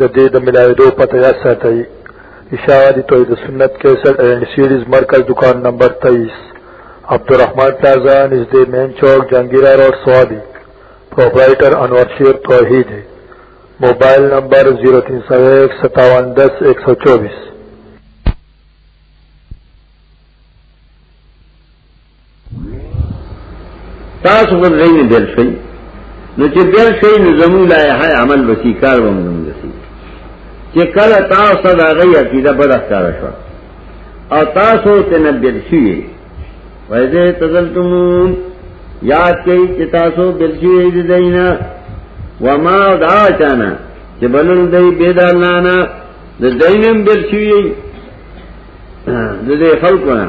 د دې د ملاویدو پته یا ساتئ اشاعتی توحید سنت 61 اینڈ سیریز مرکز دکان نمبر 23 عبدالرحمن پلازا نزد مین چوک جنگیرہ روڈ سوابی پروپرائٹر انور شیر توحید موبائل نمبر 03015710124 تاسو خو ځای نه بیل شئ نو چې بیل شئ نو زموږ لایحه عمل وسی کار به موږ وسی چې کله تاسو دا غي عقیده بده کار شو او تاسو ته نه بیل شئ وایزه تزلتمون یاد کئ چې تاسو بیل شئ دې دینا وما دا چانا چې بلل دی بيد الله نه د دینم بیل شئ د دې خلقونه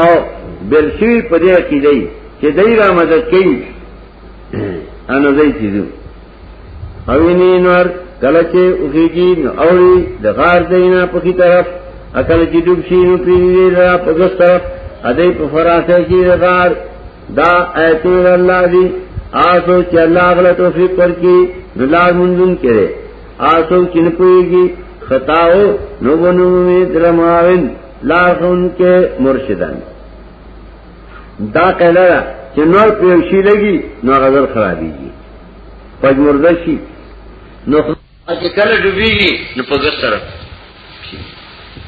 او بلشوی په دې کې دی چې دای را مدد کوي ان زئی چیزو او ویني نور کله چې اوږي نو اوري د غار دینه په کی طرف اکل چې ډوب شي نو پیری را په ګس طرف ادې په فراشه کې غار دا ایتور الله دی آسو چې الله غلا توفیق ورکړي نو لار منځون کړي آسو چې نه پويږي خطاو نو ونو می درماوین لارښون کې مرشدان دا کله چې نور پیوشي لګي نو غزل خرابيږي پجمرده شي نو چې کله ډوبېږي نو په ګس سره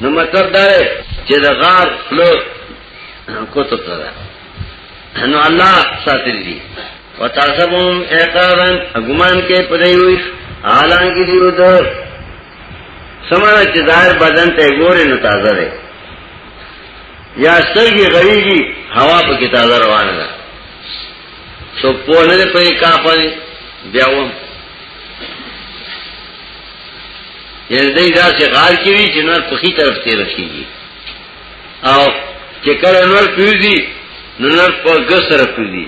نو مطلب دا دی چې د غار فلو کوته سره نو الله ساتل دي وتعصبهم اعقابا غمان کې پدې وي حالانکه دې ودر سمانا چې ظاهر بدن ته ګورې نو تازه دی یا سترګې غړیږي هوا په کې تازه روانه ده څوک پوه نه دی په دې کار باندې بیا وم یعنې دی داسې غار کې وي چې نور پخي طرف ته رسېږي او چې کله نور پوځي نو نور په ګس سره پوځي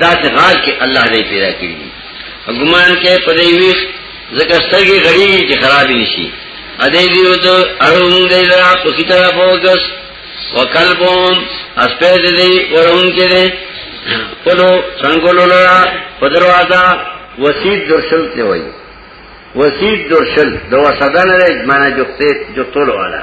دا چې غار کې الله دې پیدا کړی ګمان کې پدې ویښ ځکه سترګې غړي چې خراب نشي ا دې دیو ته اړوم دې را په کتاب فوکس وکلبون اسپید دې ورون کې دې پلو څنګه لولا پدروادا وسید درشل ته وایي وسید درشل د وسدان نه معنی جوخته جوړول والا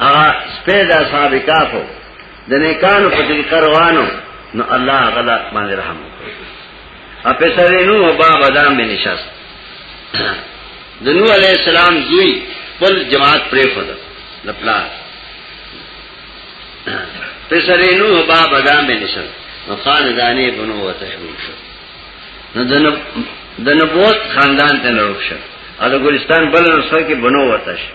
هغه سپه د اصحاب کافو د نیکانو په طریقه روانو نو الله غلا باندې رحم وکړي ا په سره نو با بادام به نشست د نو علی السلام دوی خپل جماعت پرې خو ده لپلا په سره نو با بادام به نشست نو خاندانې بنو وته شروع شو نو د د نبوت خاندان ته نروښه او د ګلستان بل نسخه کې بنو وته شو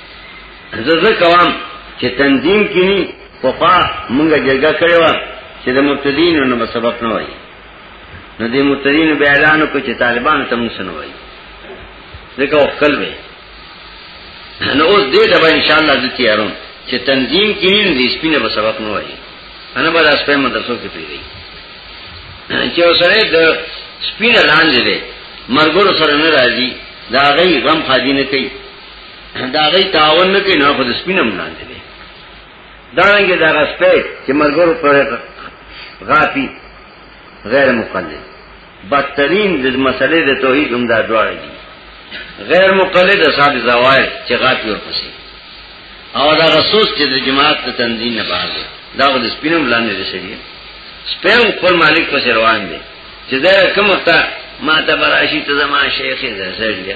زه کوم چې تنظیم کینی پخوا مونږه جګه کړې و چې د مبتدینو نو سبق نه وایي نو د مبتدینو به اعلان کو چې طالبانو ته مونږ نه وایي ځکه وکړل وي نو اوس دې دا ان شاء الله ځتی یارم چې تنظیم کینی د سپینه په سبق نه وایي انا به اس په مدرسو کې پیږي چې اوسره د سپینه لاندې ده مرګور سره نه راځي دا غي غم خادي نه کوي دا غي تاون نه کوي نه خو د سپینم نه دی دا رنګه دا غسته چې مرګور پر غاپی غیر مقلد بدترین د مسلې د توحید هم دا دواړه دي غیر مقلد اصحاب زوائد چې غاپی ورپسې او دا غسوس چې د جماعت ته تنظیم نه بهر دی دا د سپینم لاندې دی شریعت سپین خپل مالک پس روان دی چې دا کومه تا ما ته براشي ته زما شیخ زړه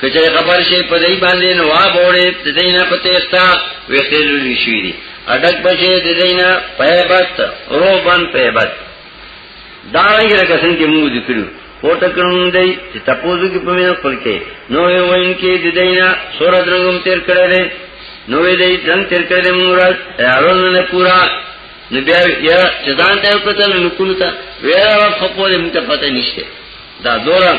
کچې خبر شي په دې باندې نو وا بوړې د دینه په تېستا وختلو نشوي دي اډک بچې د دینه پهبت روبن پهبت دا یې رکسن کې موږ ذکرو پورته کړم دی چې تاسو کې په مینه خپل کې نو یې وین کې د دینه سور درنګم تیر کړی دی نو یې دې څنګه تیر کړی دی موږ راځو نه پورا نو بیا یا چې ځان ته پته نو کولتا ویره خپل متفته نشته دا دوران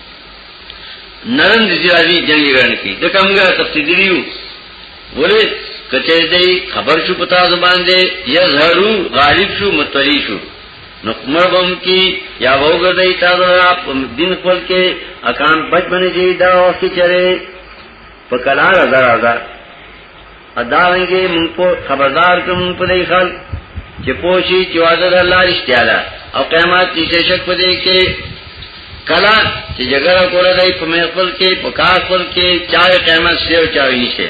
نرن دي راځي جنگ ایران کې د کومګه تفصیلیو ولې کچې دې خبر شو پتا زبان دې یا زهرو غالب شو متری شو نقمر بم کی یا وګر دې تا دین خپل کې اکان بچ باندې دې دا وخت چره په کلار زرا زرا اداویږي مونږ په خبردار کوم په دې خلک چې پوښي چې واده الله رښتیا ده او قیامت چې شک پدې کې کلا چې جګړه کوله دی په خپل کې په کار خپل کې چا قیامت سیو چا نشي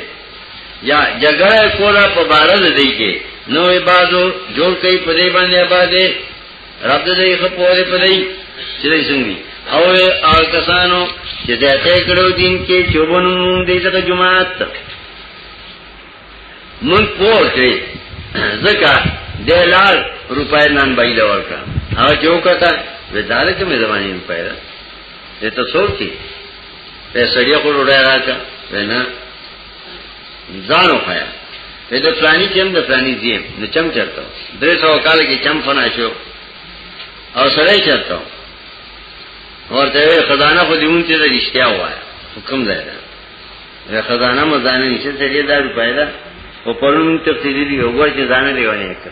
یا جګړه کوله په بارد دی کې نو عبادو جوړ کوي پدې باندې آبادې رب دې خو په دې پدې چې دې څنګه او هغه کسانو چې دې ته کړو دین کې چوبونو دې ته جماعت مون پوښتې زکه د لال روپای نن بایله ورکا هغه جو کته وداله کې مې زماني روپای ده ته څوک کی پیسې یې خور وړه راکا وینا ځانو خیا په د پلاني چم د پلاني زیم نو چم چرته درې سو کال کې چم فنا شو او سره چرته ورته خزانه خو دیون چې د رښتیا وای حکم دی دا خزانه مزانه نشته چې دا پیدا او پرونو تفصیلی دی وګور چې ځانه لیوانه کړ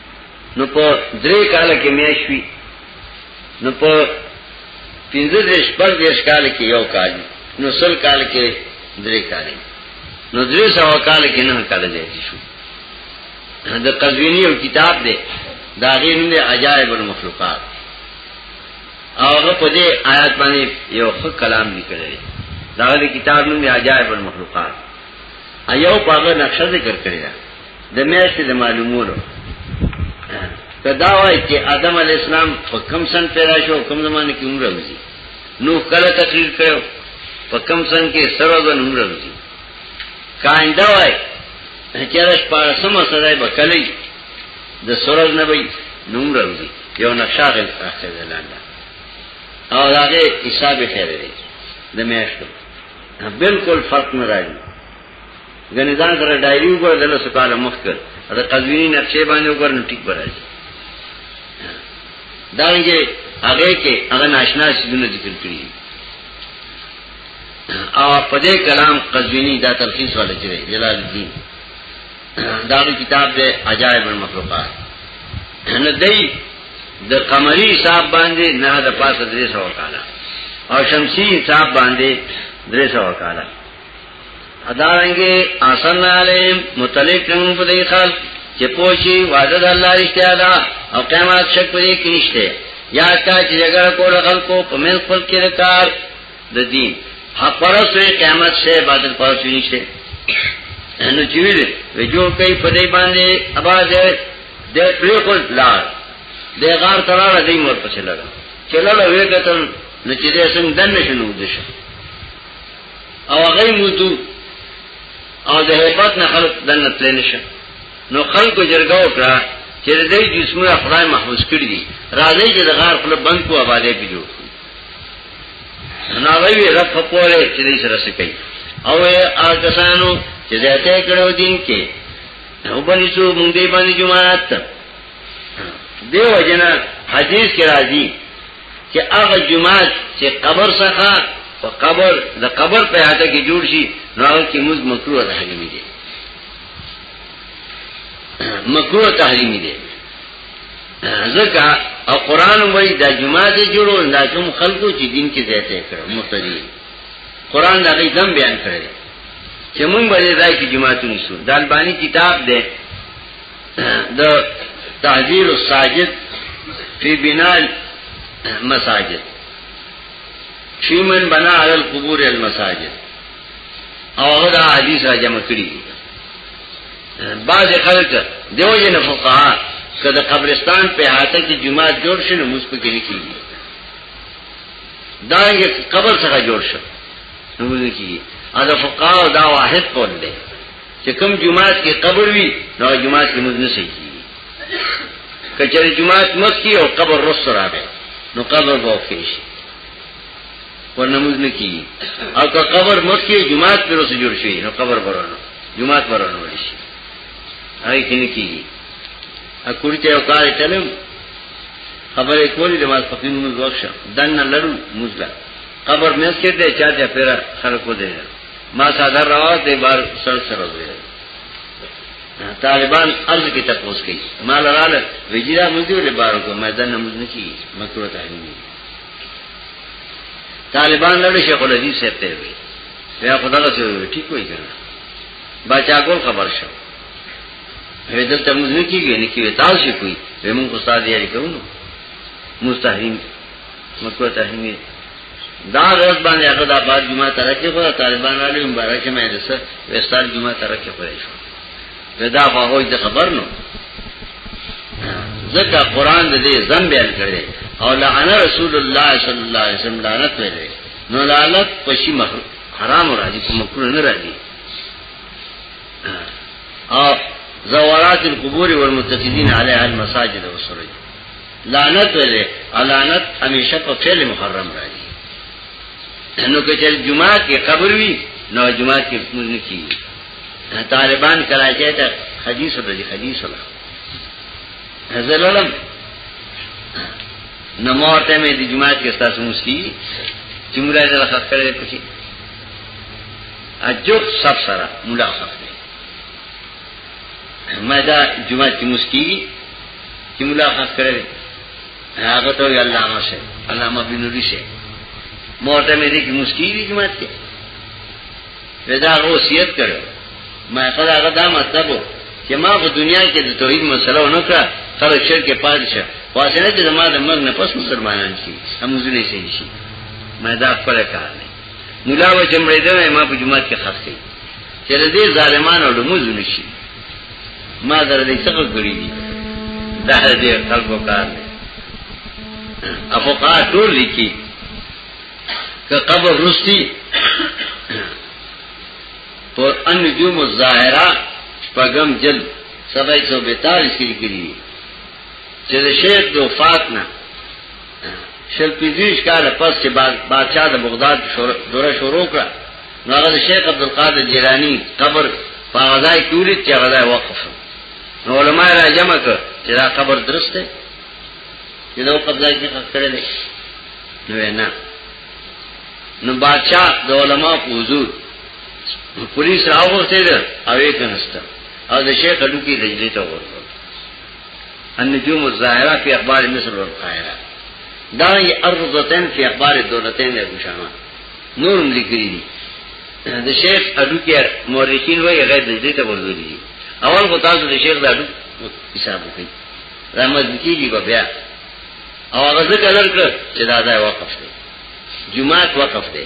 نو په درې کال کې میاشوي نو په پنځه دیش پر دیش کال کې یو کال نو سل کال کې درې کال نو درې سو کال کې نه کال دی شو د قزوینی یو کتاب دی دا غیر نه عجایب المخلوقات او هغه په دې آیات باندې یو ښه کلام لیکل دی دا د کتاب نوم دی عجایب المخلوقات ایو پاغه نقشه ذکر کړی دا د میاشتې د معلومولو کدا وای چې آدم علی السلام په کم سن پیدا شو کم زمانه کې عمر وځي نو کله تقریر کړو په کم سن کې سره د عمر وځي کاینده وای چې راش په سم سره به کلی د سورج نه وي نوم راځي یو نقشه غل اخته لاله او هغه حساب خیر دی د میاشتو بالکل فرق نه راځي غنی ځان سره ډایری وګور دله سکاله مخ کړ دا قزوینی نقشې باندې وګور نو ټیک برایي دا یې هغه کې هغه ناشنا سیدونه ذکر کړی او په دې کلام قزوینی دا تلخیص ولا چره جلال الدین دا کتاب دې عجائب المخلوقات نه دی د قمری صاحب باندې نه د پاسه درې سو کاله او شمسی صاحب باندې درې سو کاله ادارنګي آسن عالم متعلق کوم په دې خال چې پوښي وعده د الله رښتیا ده او قیامت شک پرې کې نشته یا تا چې جګړه کول خلکو په من خپل کې کار د دین حق پرسته قیامت سے باطل پرسته نشته نو چې ویل وجو کوي په دې باندې اواز د پریکول لار د غار تراله دې مور پسې لګا چلاله وې کتن نو چې دې څنګه دنه شنو دشه او هغه مودو او د هیبت نه خلق دنه تل نشه نو خلکو جرګه وکړه چې د دې جسمه خدای محفوظ کړی دي راځي چې د غار خپل بند کو آبادې کې جوړ کړي نو وی رب په پوره چې دې سره سکي او هغه کسانو چې زیاته کړو دین کې او باندې څو مونږ دې باندې جماعت دیو جنا حدیث کې راځي چې هغه جماعت چې قبر څخه په قبر د قبر په هاته کې جوړ شي نو هغه کې موږ مکروه تحریمي دي مکروه تحریمي دي ځکه او قران وایي دا جماعت جوړو دا کوم خلکو چې دین کې زیاته کړو مختدي قران دا غي دم بیان کړی چې مونږ باندې راځي جماعتونه شو د الباني کتاب ده د تعذير الساجد في بناء المساجد في من بنا على القبور المساجد او هغه حدیث را جمع کړی بعض خلک دیو جن فقها کله قبرستان په هاته کې جمعه جوړ شنه موږ په کې نه کیږي دا یې قبر څخه جوړ شو نو موږ کیږي ادا فقها دا واحد قول دی چې کوم جمعات کې قبر وي نو جمعات کې موږ نه شي کچره جمعات مخ کې او قبر رس راغی نو قبر به وکړي شي ورنه موږ نه کی او که قبر مخ کې جمعات پر رس جوړ شي نو قبر برانو جمعات برانو ولې شي هاي کې نه کیږي ا کوړته او کار چلم خبرې کولې د مال فقین موږ وښه دنه لړو موږ قبر مې سکه دې چا دې پیرا خلکو دې ما ساده راوات دی بار سر سر دی طالبان ارز کی تپوس کی ما لراله وجیرا مزیو له بارو کو میدان نماز نه کی مکروه تحریم دی طالبان لړ شیخ الحدیث سے ته وی بیا خدای ته وی ٹھیک وای کنه بچا ګول خبر شو وی دلته مزه نه کیږي نه کیږي تاسو شي کوی وی مونږ استاد یې کوو مستحیم مکروه تحریم دا غرض باندې هغه دا بعد جمعه ترکه خو طالبان علی مبارک مې رسه وستال جمعه ترکه خو شو دا خو هوی د خبر نو ځکه قران دې زم بیان کړي او لعن رسول الله صلی الله علیه وسلم لعنت ویلې نو لعنت پشي مخلوق حرام راځي کوم مکروه نه راځي او زوارات القبور والمتخذين عليها المساجد والسرج لعنت ویلې لعنت همیشه په فعل محرم راځي نو که چې جمعه کې قبر وي نو جمعه کې موږ نه کیږي طالبان کراچۍ ته حدیث ورته حدیث ولا زلالم نو مورته مې د جمعه کې تاسو مسکی چې موږ راځل خاص کړې پکې اجو سب سره مولا خاص ما دا جمعه کې مسکی چې ملاقات کړی هغه ته وی الله ماشه الله ما بنوري شه مورته مې دې کې مسکی دي جماعت کې ودا وصیت کړو ما خدای هغه دا مطلب چې ما په دنیا کې د توحید مسله ونه کړه تر شرک پاتې شه واسنه چې زما د مرګ نه پس مسلمانان شي هم ځنه شي شي ما دا خپل کار نه مولا و چې مړې ده ما په جماعت کې خاص کړي چې دې ظالمانو له موږ نشي ما سره دې څه کړی دي دا دې خلکو کار دی ابو کا ټول لیکي که قبر رستی پر ان جو مظاهرہ پغم جل سبای سو بیتالیس کی کری چې د شیخ د وفات نه شل پیزویش کال پس چې بادشاہ د بغداد دوره شروع کړه نو هغه د شیخ عبدالقادر جیلانی قبر په غزای کې ولید چې هغه ځای وقف شو نو علما را جمع کړ چې دا قبر درست دی چې دا په ځای کې کړی دی نو نه نو بادشاہ د علما په حضور پولیس راوغوښته او یې کنسته او د شیخ اډو کې رجلی ته ورته النجوم الظاهره فی اخبار مصر والقاهره دا یې ارضتن فی اخبار دولتین د ګوشاما نور لیکلي دي د شیخ اډو کې مورخین وایي غیر د دې ته ورغلي دي اول خو تاسو د شیخ د اډو حساب وکړئ رحمت کیږي به بیا او هغه ځکه لرکړ چې دا ځای وقف دی جمعه وقف دی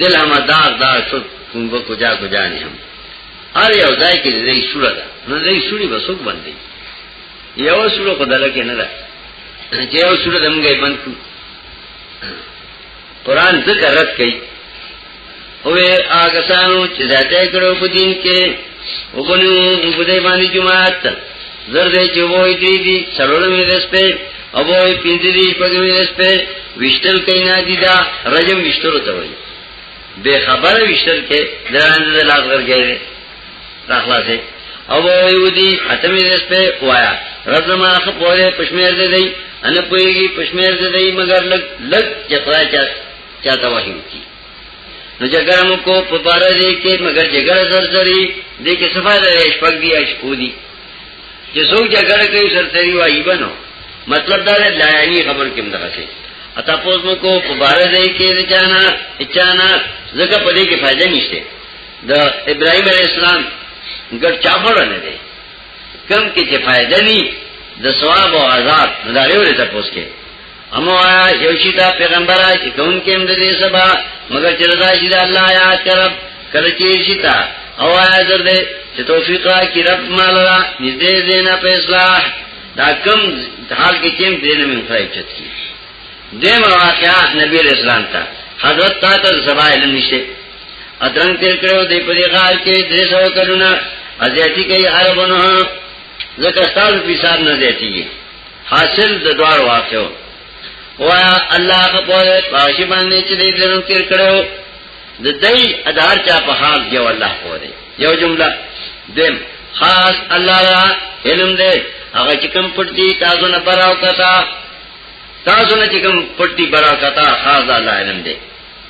دل هم داغ داغ شد تم کو کجا کجا نه هم ار یو ځای کې دې شوړه ده نو دې شوړي بسوک باندې یو شوړه په دله کې نه ده چې یو شوړه دمګې بند کو قران ذکر رد کړي اوه هغه سانو چې ذاته کړو په دین کې وګونو په دې باندې جماعت زر دې چې وای دی دي سرولم دې سپه او وای پینځه دې پګم دې سپه وشتل کینا دي دا رجم وشتل ته وای به خبره وشتل کې دران دې لاس ورګې راخلاصې او وای ودي اتم دې سپه وایا رزما خ پوره پښمیر دې دی ان پویږي پښمیر دې دی مگر لګ لګ چترا چا چاته وحی کی نو جګړه مو کو په بار دې کې مگر جګړه زرزري دې کې صفه لري شپږ دی اشکو دي چې څوک جګړه کوي زرزري وایي بنو مطلب دا دی لایانی خبر کې مدغه شي اته پوز مو کو په بار دې کې چانا چانا زګه په دې کې فائدہ نشته د ابراهيم عليه السلام ګټ چاپړ نه دی کم کې چې فائدہ ني د ثواب او عذاب مداري ولې تاسو کې امو آیا یوشی تا پیغمبر آئی چی کون کم دے سبا مگر چی رضا شید اللہ آیات کا رب کلچی یوشی تا او آیا زر دے چی توفیق آئی کی رب مال را نزدے دینا پہ اصلاح دا کم حال کی چیم دینا من خواہی چت کی دیم واقعا نبی علیہ السلام تا حضرت تا تا سبا علم نشتے ادرنگ تیر کرو دے پدی غار کے دے سو کرونا ازیتی کئی عربنو زکستاز پیسار نزیتی گی حاصل د دوار واقعو وایا الله خپل پاشي باندې چې دې درن تیر کړو د دې ادار چا په حال دی والله پوره یو جمله دیم خاص الله را علم دې هغه چې کوم پټ دي تاسو نه پراو کتا تاسو نه چې کوم پټ دي برا کتا خاص الله علم دې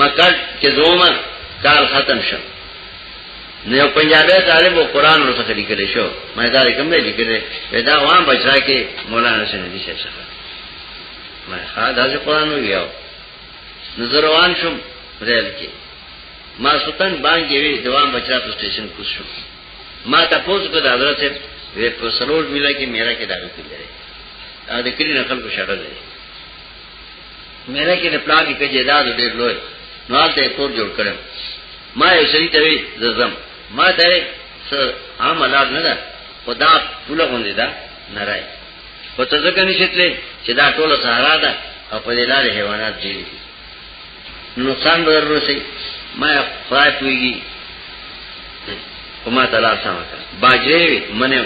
مکر چې دومر کال ختم شو نو یو پنجابی طالب او قران ورته لیکل شو مې دا کوم دی لیکل پیدا وان بچا کې مولانا حسین دي شیخ صاحب ما ها دا چې قران ویو نظر روان شم ریل کې ما سلطان باندې وی دوام بچا په سټیشن کوس شو ما تاسو کو د حضرت وی په سلوړ ملا کې میرا کې داخل کړی دا د کلی نقل کو شړل دی میرا کې د پلان کې جیداد ډېر لوی نو حالت یې کور جوړ کړم ما یې شری ته وی زم ما ته س عام لار نه ده خدا پوله غوندې ده نه راي په څه ځکه نشتلې چې دا ټوله سهارا ده او په دې لارې حیوانات ډېر دي نقصان به ورسي ما خدای پويږي کومه تعالی سم کړ باجې منه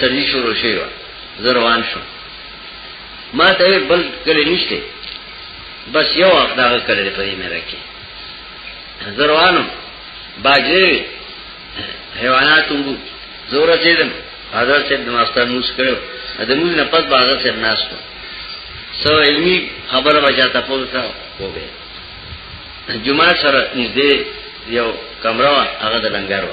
سړي شروع شي زروان شو ما ته بل کلی نشته بس یو وخت دا کلی په دې مېره کې زروانو باجری حیوانات وو زور چیدم حضرت صاحب د ماستر موس کړو د موږ نه پد بازار صاحب ناس کو سو علمی خبر بچا تا پوز کا کو به جمعه سره نږدې یو کمره هغه د لنګر و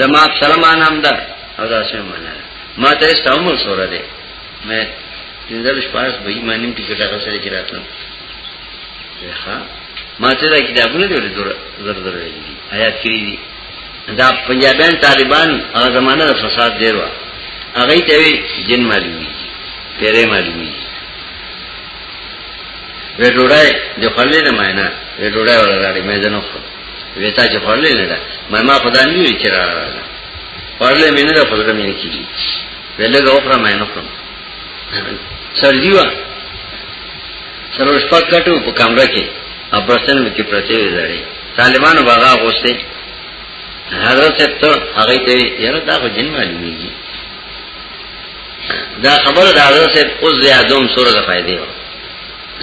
زما سلام انام ده او دا سم معنا ما ته است عمر سره ده مې پنځل شپاس به ایمانیم ټیکټ هغه سره کې راتلم ښه ما ته دا کتابونه دې زر زر زر آیات کړی دي دا پنجابیان طالبان هغه زمانہ د فساد ډیر و هغه ته وی جن معلومی پیره معلومی وې ډوړای د خلې نه ماینا وې ډوړای ولا راړي مې ځنه خو ویتا چې خورلې نه ده مې ما خدا نه وی چې را خورلې مې نه ده په زړه مې نه کیږي ولګه اوپره مې نه کوم سرځي وا سروش پک کټو په کمره کې ابرسن مې کې پرته وی زړې طالبانو باغا غوسته حضرت صاحب ته هغه ته یره دا خو جن معلومیږي دا خبره دا حضرت صاحب اوس زیادوم سورہ د فائدې وره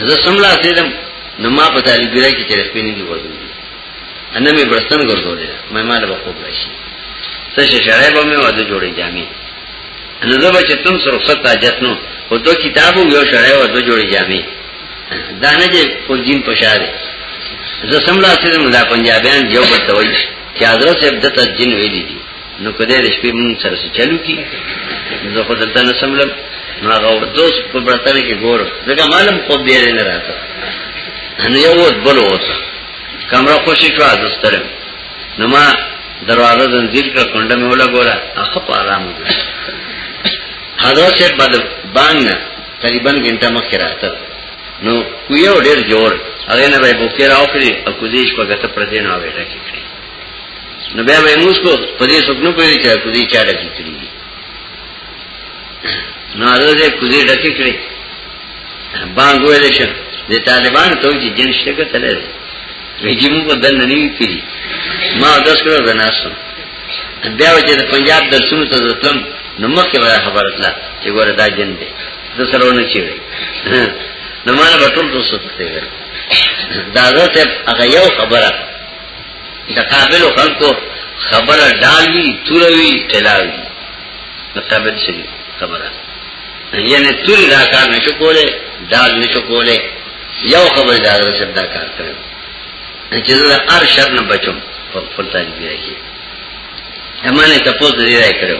زه سملا سیدم نو ما په دالي ګره کې چې سپینې دي وځو انا مې برستن ګرځولې مې ما له خوب راشي څه شي شړای به مې واده جوړې جامې نو زه به چې تم سره رخصت حاجت نو او دو کتابو یو شړای واده جوړې جامې دا نه چې په جیم پشاره زه سملا سیدم دا پنجابیان یو بتوي چې حضرت عبدت جن ویلي دي نو په دې شپې مونږ سره چلو کی زه خو دلته نه سملم نو هغه دوست په برتنه کې ګور ځکه معلوم خو دې نه راته ان یو ود بل اوس کمره خوشی شو ازستره نو ما دروازه زنجیر کړ کونډه مې ولا ګورا اخ په آرام وګړه حضرت سے بعد بانګ نه تقریبا غنټه مخکې راته نو کویو ډیر جوړ هغه نه به بوکې راوکړي او کوزیش په غته پردې نه وې راکې نو بیا به موږ کو په دې څوک نه پوهیږي چې کوزي چا ډکی کړی نو هغه دې کوزي ډکی کړی باندې ویل شي د طالبان ته چې جن شته کتلې ویجی مو په دن نه کړی ما داس کړو زناسو بیا چې د پنجاب درسونو ته ځتم نو مخکې ولا خبره کړه چې ګوره دا جن دی د سرونه چی وي نو ما به ټول څه څه دا زه ته هغه یو خبره د قابل خلکو خبره ډالوي توروي ټلاوي د قابل شي خبره یعنی تور دا کار نشو کوله ډال نشو کوله یو خبر دا سره دا کار کړو چې زه هر شر نه بچم په خپل تاج بیا کې امانه تاسو دې راي کړو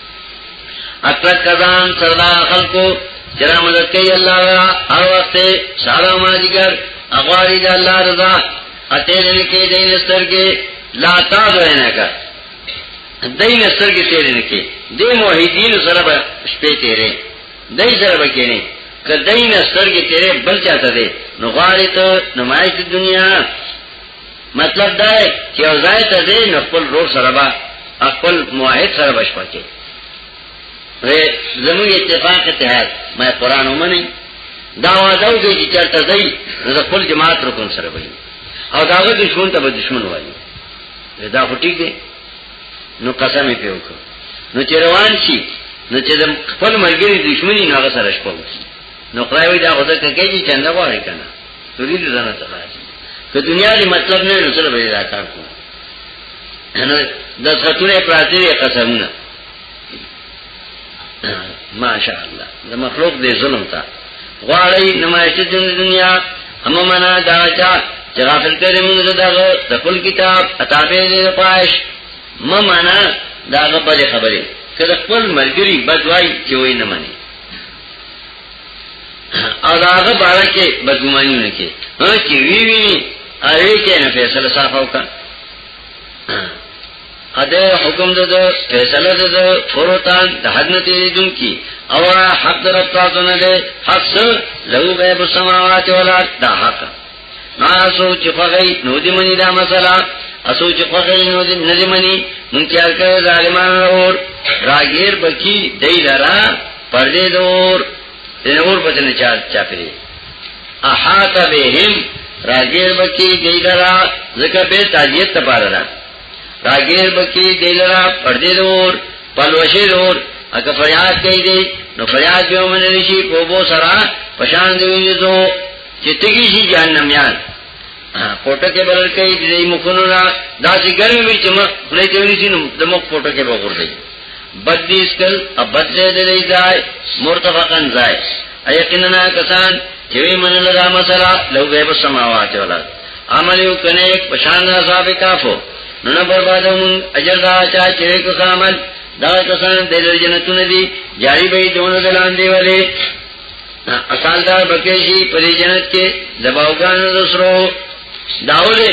اکثر کسان سردا خلقو چرا مدد کئی اللہ را ہر وقت سارا ماجگر اغواری دا اللہ رضا اتیر لکی دین استر کے لا تاز رہنے کا دین استر کے تیر لکی دی موحیدین سرب شپے تیرے دی سرب کینے کہ دین استر کے تیرے بل چاہتا دے نغاری تو نمائش دنیا مطلب دا ہے چې او ځای ته دې نو خپل روح سره با خپل موحد سره بشپړ کې وې زموږ اتفاق اتحاد مې قران ومني دا وادو دې چې چرته ځای نو خپل جماعت رکن سره وایي او داغه دشمن ته به دشمن وایي دا هټی کې نو قسم په وکړ نو چې روان شي نو چې خپل ملګری دشمنی نو هغه سره شپو نو خدای دا خدای کوي چې څنګه وایي کنه تريد زنه تخاص که دنیا دی مطلب نه نو سره به دا کار کو نو د ساتونه پراتی دی قسمونه ماشاء الله د مخلوق دی ظلم تا غواړی نمایش د دنیا هم منا دا چا چې غافل کړي موږ دغه د خپل کتاب اتابه دې پاش م منا دا په خبره کله خپل ملګری بدوای چې وای نه مني او دا هغه باره کې بدګماني نه کې هغه چې وی وی هغه کې نه فیصله صاف وکړه اده حکم ده ده فیصله ده ده فروتان ده حد نتیری دن کی او حق در ابتاتو نده حق سر لو غیب السماوات والارد ده حق ناسو چې خوغی نو دې منی دا مسله اسو چې خوغی نو دې نه دې منی مونږ کیا کوي ظالمان اور راګیر بکی دای لرا پردې دور دې اور پته نه چا چا پیری احاط بهم راګیر بکی دای لرا زکه به تاجیت تپاره ده راګیر بکی دای لرا پردې دور پلوشه دور اګه فریاد کوي دې نو فریاد به ومنل شي کوبو سرا پشان دی ویزو چې تګي شي جهنميان پټه کې بلل کوي دې مخونو نه دا چې ګرمي وي چې مخ خلې ته ونی شي نو د مخ پټه کې بغور دی بد دې سکل ابد دې دې ځای مرتفقن ځای ايقیننا کسان چې وی منل دا مسله لو غیب سماوات ولا عمل یو کنه پشان دا صاحب کافو نو نه بربادون اجر دا چا چې کو عمل دا کسان د جنتونو دي جاری به دونه دلان دی ولی اصال دار بکیشی پری جنت کې دباوګانو دوسرو داوله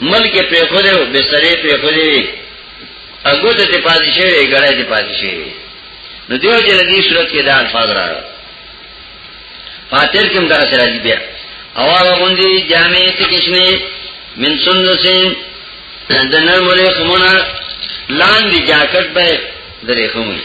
ملک په خوده او بسره په خوده اګو ته ته پاتې شوی ګړې ته پاتې شوی نو دیو چې دې صورت کې دا الفاظ را فاتر کوم دا سره دی بیا اواز غوندي جامع ته کښنه من سندسین د نرمره خمونه لاندې جاکټ به درې خمونه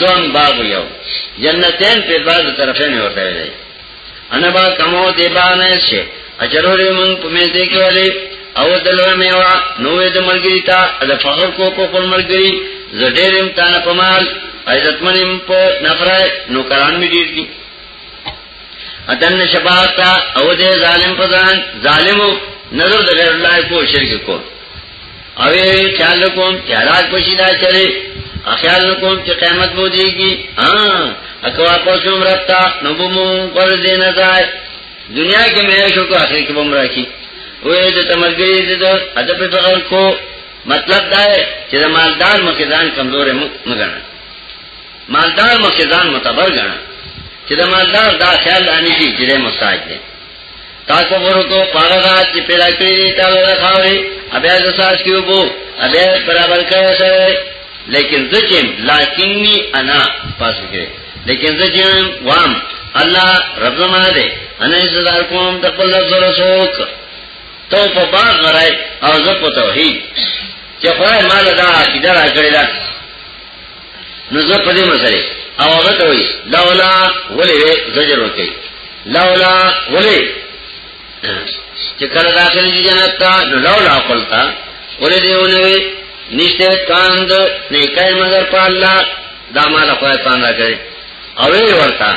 دوان باغ یو جنتین په باغ طرفین ورته دی انا با کمو دی باندې شي اجروري مونږ په مې دې کې ولې او دلو میوا نوې د ملګری تا د فخر کو په خپل ملګری زډېرم تانه په مال عزتمنم په نفره نو کران می ډیر دي اتن شباتا او دې ظالم پزان ظالمو نظر د غیر الله کو شرک کو اوی خیال نکوم چې هلاک بشي دا چره خیال نکوم چې قیامت بو دیږي ها اکو واپس هم رتا نو بمو پر دې نه ځای دنیا کې مې شو کو اخر کې بم راکی وې د تمرګری دې د ادب په بغل کو مطلب دا ہے چې د مالدار مخزان کمزور مګنه مالدار مخزان متبر غنه چې د مالدار دا خیال انشي چې له مساج دی تا کفر کو پاگا دا چی پیدا کری دی تا لگا خاوری ابیا دساس کیو بو ابیا برابر کر سرے لیکن زچیم لیکنی انا پاس کرے لیکن زچیم وام اللہ رب زمان دے انا انتظار کوم تقبل لفظ رسوک تو په باغ غراي او زه په توحید چې خدای مال دا عقیده راکړی دا نو زه په دې مسله او هغه ته وی لولا ولې زجر وکي لولا ولې چې کله داخل دي جنت ته نو لولا قلتا ولې دیونه وی نشته کاند نه کای مگر په الله دا مال خدای پاند کوي او ورتا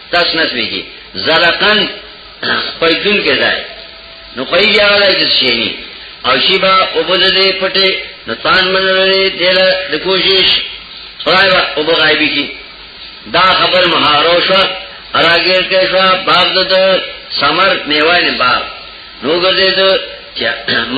تاسو نه سويږي زرقن پيدون کې ځای نو کوي یا ولای چې شي او شی با وبد دې پټه نو تان منلې دل د کوشش خدای وا او بغایبی کی دا خبر مهارو شو اراګر کې شو باغ د سمر میوانه باغ نو ګرځې ته چې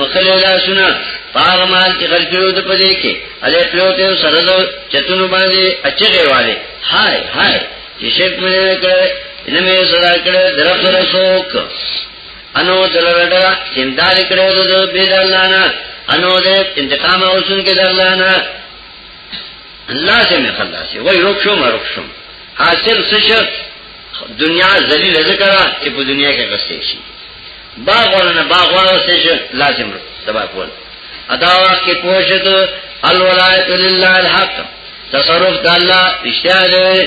مخله لا سنا پاغ مال چې خرج کړو ته پدې کې اله پلو ته سره چتونو باندې اچغه والے هاي هاي چې شرک مې نه کړی نه مې سره کړی درف سره څوک انو دلرډا چندار کړو د بی د الله نه انو دې انتقام اوسن کې د الله نه الله سے میں خلاص وای رخصو ما رخصو حاصل سش دنیا ذلیل ذکر چې په دنیا کې غسې شي باغ ولنه باغ والا سیش لازم رو تبا کول ادا واقع کی پوشت الولایت للہ الحق تصرف دا اللہ اشتیاء دے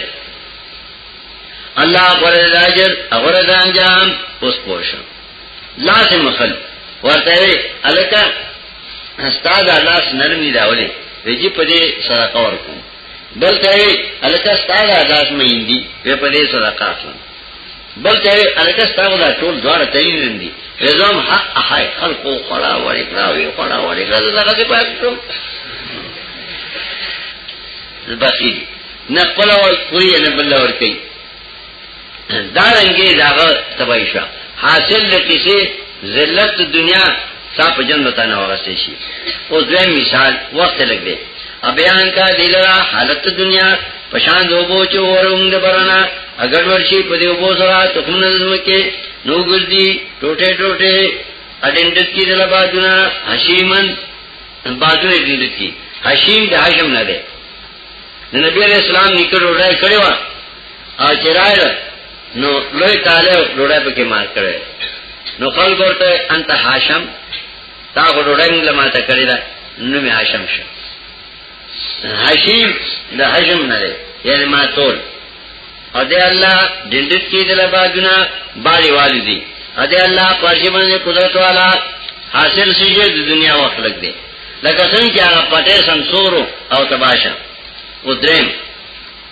اللہ غرد اجر غرد انجام اس پوشت لازم خل ورته وی الکه استاد لاس نرمي راولي ویجی په دې صدقه ورکو بل ته الکه استاد لاس مې اندي په دې صدقه اخلم بل ته الکه ستاسو دا ټول دواره تعین دي نظام حق احای خلقو خلا ورکړه وی خلا ورکړه دا هغه په اړه بخیل نه خپل ور کوی نه بل ور کوي دا رنګه داغه تبای شو حاصل د کیسه ذلت دنیا صاحب جنت نه ورسې شي او دوی مثال وخت لګ دی ابیان کا دلرا حالت دنیا پشان دوبو چې ورونګ د برنا اگر ورشي په دې وبو سره تخم نظم کې نو ګرځي ټوټه ټوټه اډندت کې دلا بادونه حشیمن بادونه اډندت کې حشیم د حشم نه ده نبی علیہ السلام نکړ وړای کړو او چې راځه نو لوی تعالی وړای پکې مار کړو نو خلق ورته انت حاشم تا خو ډوډۍ موږ لمه ته کړی دا نو می هاشم شو هاشم د هاشم نه دی یعنی ما تول او دی الله دندت کی دل باجنا باری والی دی او دی الله پرشی باندې قدرت والا حاصل شیږي د دنیا وخت لګ دی لکه څنګه چې هغه پټه سمسورو او تباشا او دریم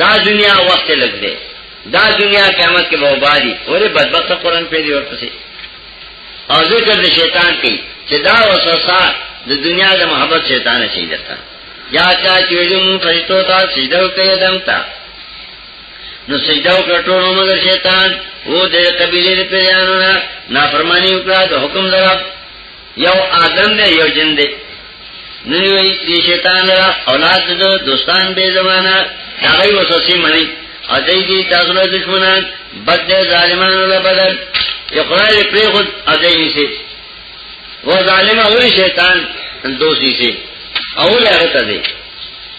دا دنیا وخت لګ دی دا دنیا قیامت کې به وبالي ورې بدبخت قرآن پیدا ورپسې او ذکر د شیطان کوي چې دا وسوسه د دنیا د محبت شیطان شي درته یا چا چې ویلم فرشتو ته سجده کوي دم تا نو سجده وکړو مگر شیطان وو د قبیله په ځانونه نافرمانی وکړه د حکم درو یو آدم دی یو جن دی نوی دی شیطان را اولاد دو دوستان بے زمانہ داغی وسوسی منی او دی کی تاثر دشمنان بد دی ظالمان اللہ بدل اقرار پری خود او دی سے وہ ظالم اولی شیطان دوستی سے اول اغتا دی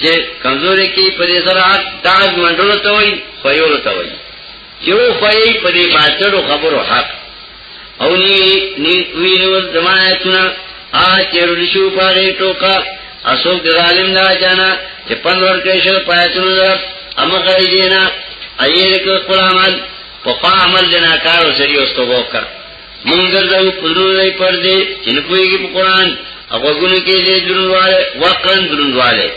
چې کمزوري کې په دې سره داج منډلو ته وایي خيولو ته وایي چې و خيي په دې باطلو خبرو حق او ني ني وینو زمایتونه آ چیرل شو پاره ټوکا اسوک د ظالم نه جانا چې پنور کې شو پاتونو در امه کوي دینا ايه کو خپل عمل په عمل جنا کارو سری اوس توبه وکړه من ګرځاو پرونو لای پر دې چې نه پويږي په قران هغه ګونه کې دې درنواله وقن درنواله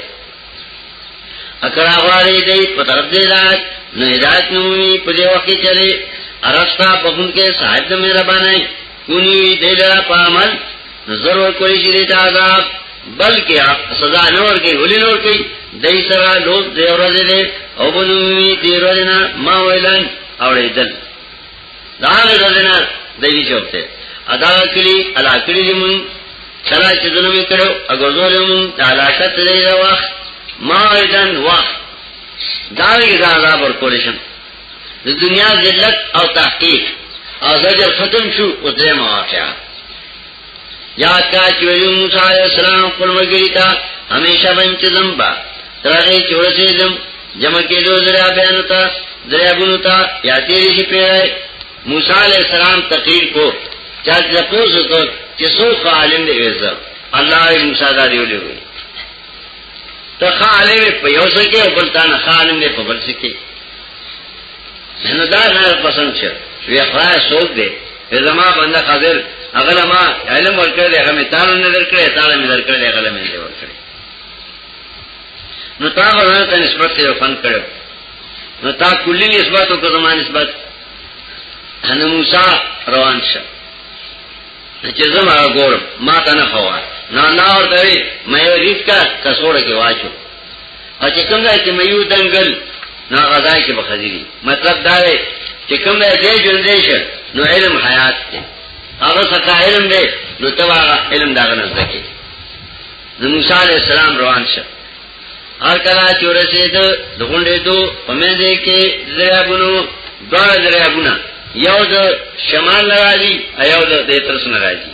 اکرا غاری دې په طرف دې ذات نه هدایت نومي په دې وخت کې چلے ارستا بخون کې صاحب د مهربانه کونی دې لا پامل نظر ور کوي چې دې عذاب بلکې سزا نه ور کوي ولې نور کوي دې سره لوز دې ورځې دې او بنوي دې ورځې نه ما ویلن اورېدل دا هغه دنه دایي چوبته ادا کلی الا کلی دې مون چلا چې ظلم کړو اگر ظلم مون د علاقت دې دا وخت ما ایدن وخت دا یې دا عذاب ورکول شم د دنیا ذلت او تحقیق او زجر ختم شو او دې مواقعه یاد کا چې ویلو موسی علیہ السلام خپل مګری تا همیشه به انتظام با ترغه چورسه زم جمع کېدو دریا بیان تا دریا بونو تا یا تیرې شي پیړای موسی علیہ السلام تقریر کو چا چې پوسو کو چې سو عالم دی وزر الله یې موسی دا دی ویلو ته عالم په یو څه کې او بل تانه عالم دی په بل څه کې نه دا نه پسند شه وی خدای سوک دی زما بنده قادر هغه ما علم ورکړی هغه می تعالی نه درکړی تعالی می درکړی هغه می نه ورکړی نو تا ورته ته نسبت یو فن کړو نو تا کلی نسبت او کزما نسبت ان موسی روان شه چې زما ګور ما ته نه خوا نه نه ورته مې ریټ کا کسوړه کې واچو او چې کوم ځای کې مېو دنګل نو هغه ځای کې به خزيري مطلب دا دی چې کوم ځای کې ژوندې شي نو علم حیات دی هغه څخه علم دی نو تبا علم داغه نه ځکه نو موسی عليه السلام روان شه هر کله چې ورسېد د غونډې دو پمې دې کې دریابونو دوه دریابونه یو د شمال راځي ایو د دې تر سره راځي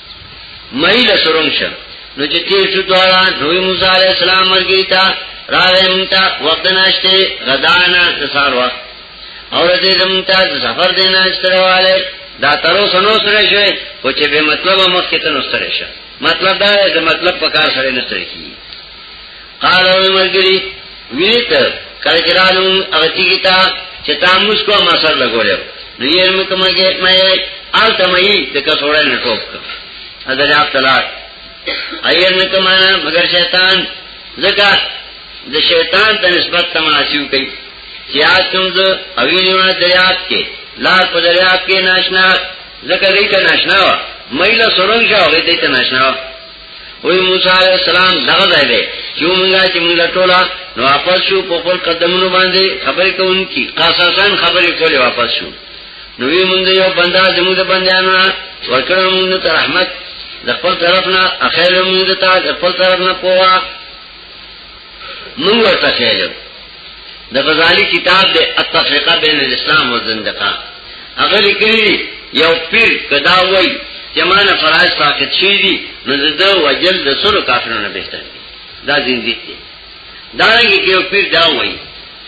مئی لسرنگ شا نو چه تیر شو دوارا نوی موسیٰ علیہ السلام مرگی تا راوی منتا وقت ناشتے غدانا نصار وقت اور ازی زمتا سفر دینا استروالی دا ترو سنو سره شوی خو چې به مطلب مخکې ته نو سره شوی مطلب دا دی چې مطلب په کار سره نه سره کیږي قال او مرګري ویت کله چې رالو هغه تیګی تا چې تا موږ کو ما سر لګولیو نو یې موږ کومه کې مې آل تمې د کڅوړې نه ټوپ کړ اذر اپ طلاق ایر نه کومه مگر شیطان ځکه د شیطان ته نسبت تماسیو کوي سیاد تم زو اوینیونا دریاب کې لار په دریاب کې ناشنا ځکه دې ته ناشنا و مېله سرنګ شاو دې ته ناشنا و وی موسی علیہ السلام دغه ځای دی چې مونږه چې مونږه ټوله نو واپس شو په خپل قدمونو باندې خبرې کوونکی قصاصن خبرې کولې واپس شو نو وی مونږ یو بندا زموږ د بندیانو ورکړو مونږ ته رحمت د خپل طرف نه اخیر مونږ ته د خپل طرف نه پوها من ورته خیلو د غزالی کتاب د التفریقه بین الاسلام و زندقا هغه لیکلی یو پیر کدا وای چې مانه فرایض ساقط شي دي نو د وجل د سر کافرو نه بهتر دي دا زندګی دي دا رنګه کې یو پیر دا وای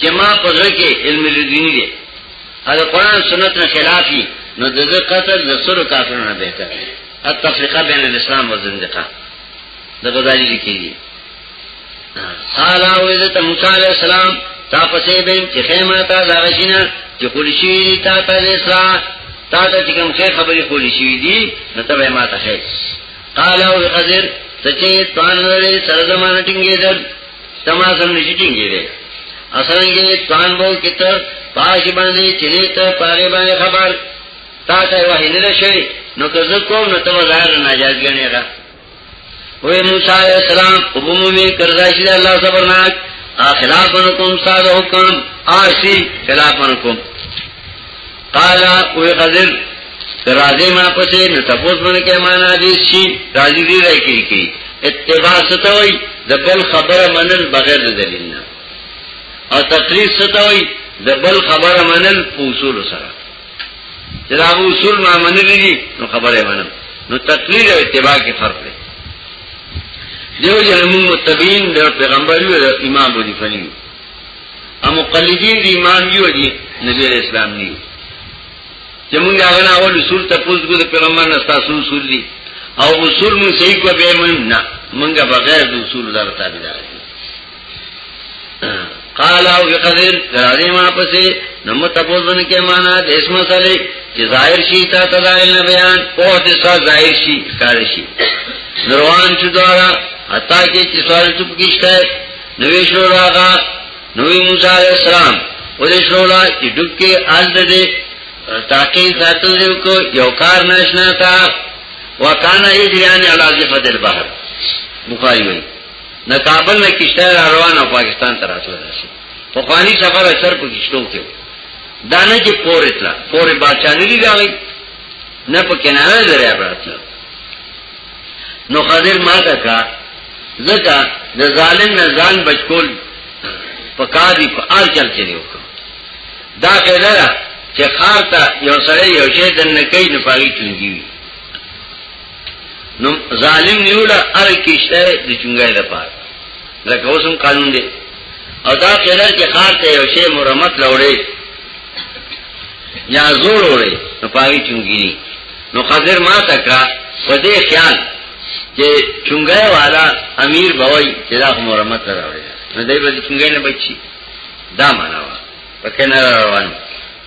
چې ما په ځل کې علم لدینی دي دا قرآن سنت نه خلافي نو د دې قتل د سر کافرو نه بهتر دي التفریقه بین الاسلام و زندقا د غزالی لیکلی قال او عزت موسی علیہ السلام تا پسې به چې خیمه تا دا غشینا چې خلشی تا ته اسلام تا ته چې کوم خیر خبرې خلشی دي نو ته به ما ته خیر قال او غزر سچې توان لري سره زمانه ټینګې در تما سم نشي ټینګې دي اسرنګې توان بو کتر پاش باندې چې ته پاره باندې خبر تا ته وحی نه شي نو که زه کوم نو ته ظاهر ناجایز ګڼې را وی موسی علیہ السلام ابومو میں کرداشی دا اللہ صبرناک خلاف منکم ساد حکم آسی خلاف منکم قالا وی خضر رازی ما پسی نتفوس من کے مانا دیس چی رازی دی رائی کی کی اتباع ستوئی دبل خبر منل بغیر دلیلنا اور تقریر ستوئی دبل خبر منل پوصول سرا چې دا اصول ما منلي دي نو خبره منم نو تقلید او اتباع کې فرق دی دیو جن موږ متبین د پیغمبر یو امام بودی فنی او مقلدین دی امام یو دی نبی اسلام نیو چې موږ هغه نه اول اصول ته پوز کو د پیغمبر نه تاسو اصول دي او اصول موږ صحیح کو به موږ نه موږ بغیر د اصول دار تابعدار قال او قدر درازی ما پسې نو تاسو باندې کې معنا د اسم صلی چې ظاهر شي تا تدایل نه بیان او د څه ظاهر شي کار شي دروان چې دوارا حتا کې چې سوال چوپ کیشته نوې شو راغا نوې موسی علیہ السلام ورې شو لا چې ډوب کې آل دې تاکي ساتل دې کو یو کار نشنا تا وکانا ایدیان علی ذفت البحر بخاری وایي د کابل نه کشته را روانه پاکستان ته راتله راشي په خواني سفر اکثر په کشتو کې دانه کې پور اتلا پور بادشاہي دی راغی نه په کناره دریا راتله نو خضر ما ته کا زکه د ظالم نه ځان بچکول پکادي په آل چل کې دی وکړه دا کله چې خار ته یو سړی یو شی دنه کوي نه پاري چونګي نو ظالم نیولا ار کیشته د چنګای د پاره لکه اوسم قانون دی او دا خیرر چې خار ته یو شی مرمت لوړې یا زور وړې نو پاوی چنګی نو خضر ما تکا پدې خیال چې چنګای والا امیر بوي چې دا مرمت لوړې نه دی به چنګای نه بچي دا معنا وا پکې نه روانو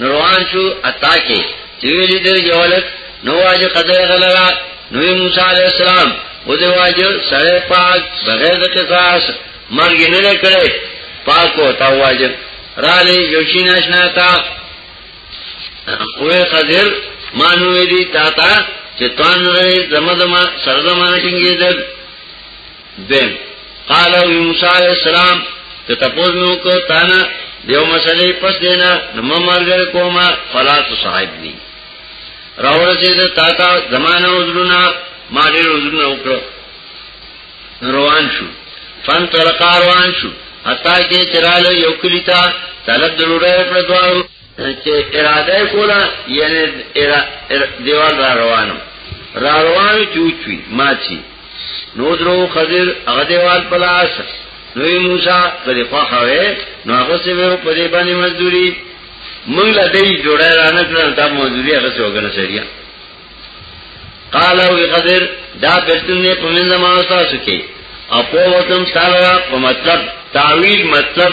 نروان شو اتا کې چې ویلې د یولک نو واجه قضا غلرا نو موسی علی السلام و دې واجه سره پاک بغیر د قصاص مرګ نه نه کړي پاک او تا واجه را لې یوشین آشنا تا کوه قدر مانو دې تا تا چې تان زمدما سرزمانه ټینګې ده دین قال موسی علیہ السلام ته تاسو نو کو تانا دیو مسلې پس دینا نو مرګ کوما فلا تو صاحب دی راول چې دا تا تا زمانہ وزرنا ما دې وزرنا وکړو روان شو فن تر کاروان شو حتا کې چراله یو کلیتا طلب دلوړې پر دوه چې اراده کولا یعنی دیوال را روانو را روانو چوچوي ماچی نو درو خضر هغه دیوال پلاس نوې موسی کله خوخاوې نو هغه سه ورو په دې باندې مزدوري موږ لا دې جوړه رانه کړل دا مزدوري هغه څه وګڼه سړیا قال او خضر دا بلتون نه په منځه ما تاسو کې اپو وتم تعالی په مطلب تعویل مطلب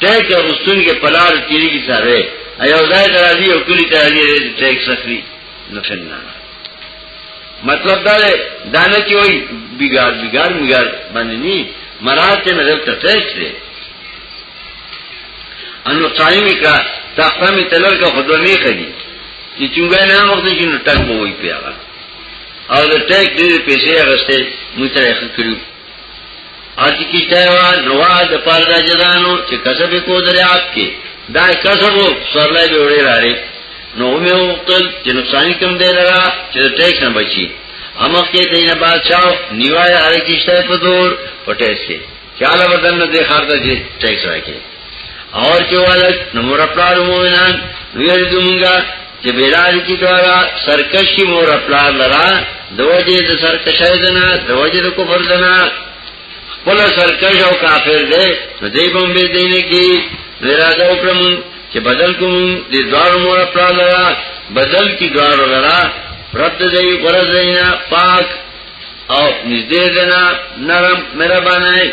ټیک اغستون کې پلار تیری کی سره ایو ځای درازي او کلی ته راځي ټیک سخري نو څنګه مطلب دا دی دا نه چې وای بیګار بیګار میګار باندې ني مراد ته نظر ته ټیک دی انو قائم کا تخته می تلل کا خدومی خدي چې چونګه نه وخت شي نو ټک مو وي پیاغه او د ټیک ډېر پیسې اغسته مو ته یې خکړو اج کی تیوا نوا د پار د جدانو چې کسب کو دریاب کې دا کسب سرلای به وړي راړي نو مې وقتل چې نقصان کم دی لرا چې ټیکس نه بچي امخ کې دینه بادشاہ نیوای هر کیشته په دور پټه شي چاله بدن نه دی خارته چې ټیکس راکې اور چې ولد نو مور پلار مومنان ویل زمونږه چې بلال کی دوارا سرکشی مور پلار لرا دوجه د سرکشای دنا دوجه د کفر دنا خپل سرکش او کافر دی نو دی بم به دینه کی وراده وکړم چې بدل کوم د دوار مور پلار لرا بدل کی دوار لرا رب دې غرض دینا پاک او نږدې دینا نرم مهربانه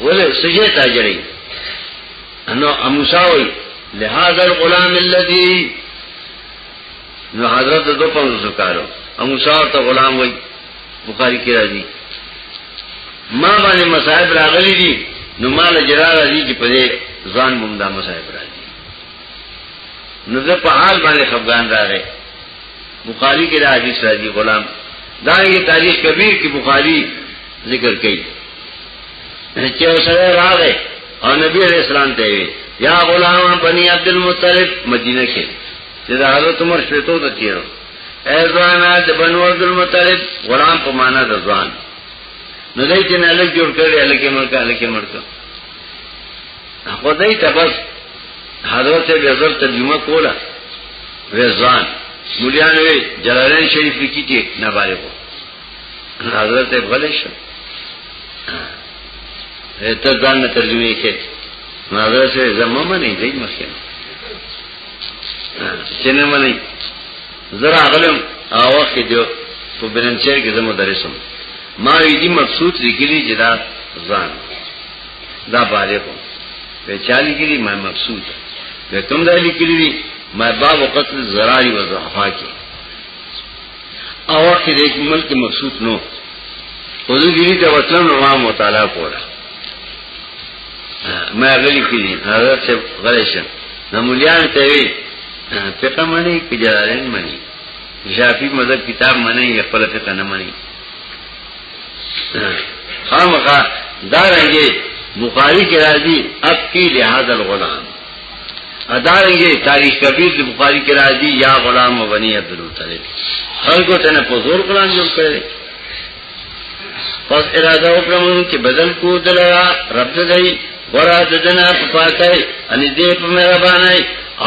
ولې سجه تاجرې نو اموساوي لهذا الغلام الذي نو حضرت دو پنځو زکارو اموساو ته غلام وای بخاری کې راځي ما باندې مصائب راغلي دي نو مال جرا راځي چې په دې ځان مونږ دا مصائب راځي نو زه په حال باندې خفغان راغی بخاری کې راځي سړي غلام دا یې تاریخ کبیر کې بخاری ذکر کئی چه او سره راغه او نبی علیہ السلام ته وی یا غلام بنی عبد المطلب مدینه کې چې د حضرت عمر شپته ته تیرو اے ځوان د بنو عبد المطلب غلام په معنا د ځوان نو دای چې نه لګ جوړ کړی الکه مرکه الکه مرکه خدای ته بس حضرت بیزل ترجمه کوله وزان مليان وي جلالين شريف لیکي چې نابالغ حضرت غلی شو ته ځان نه ترجمه کې حضرت سره زمو منی دی مخه څنګه منی زرا غلم او کې دیو په بننچر کې زمو درسم ما وی دي مقصود لګلی چې دا ځان دا باندې کوم په چالي کې ما مقصود به کوم دا لګلی ما باب وقت زراری و زحفا کې او وخت کې د ملک مقصود نو خو دوی دې ته وطن او عام مطالعه کوله ما غلي کړی حضرت صاحب غلی شه نو مليان ته وی فقہ منی کې جلالین منی شافعی مذهب کتاب منی خپل فقہ نه منی خامخا دارنګي بخاری کې راځي اقیل هذا الغلام ادارنګي تاریخ کبیر د بخاری کې راځي یا غلام و بنی عبد المطلب خلکو ته نه پزور غلام جوړ کړي پس اراده وکړم چې بدل کو دلرا رب دې ورا ددنا پاکه ان دې په مهربانه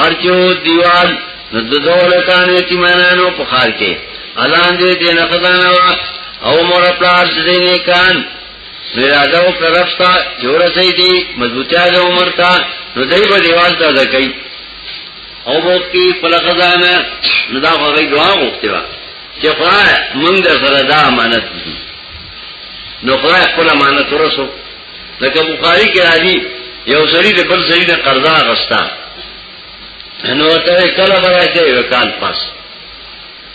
ارچو دیوال ند دولتان یتیمانو په خار کې الان دې دې نه خدانه او مور پلاس دې نه کان اراده او کرفتا جوړ سي دي مضبوطیا د عمر تا نو دای په دیوال ته ځکای او وکي خپل خزانه نو دا غوړي دعا وکړي وا چې خدای موږ در سره دا امانت دي نو خدای خپل امانت ورسو لکه بخاری کې راځي یو سړی د بل سړی نه قرضا غستا نو ته کله راځي وکال پاس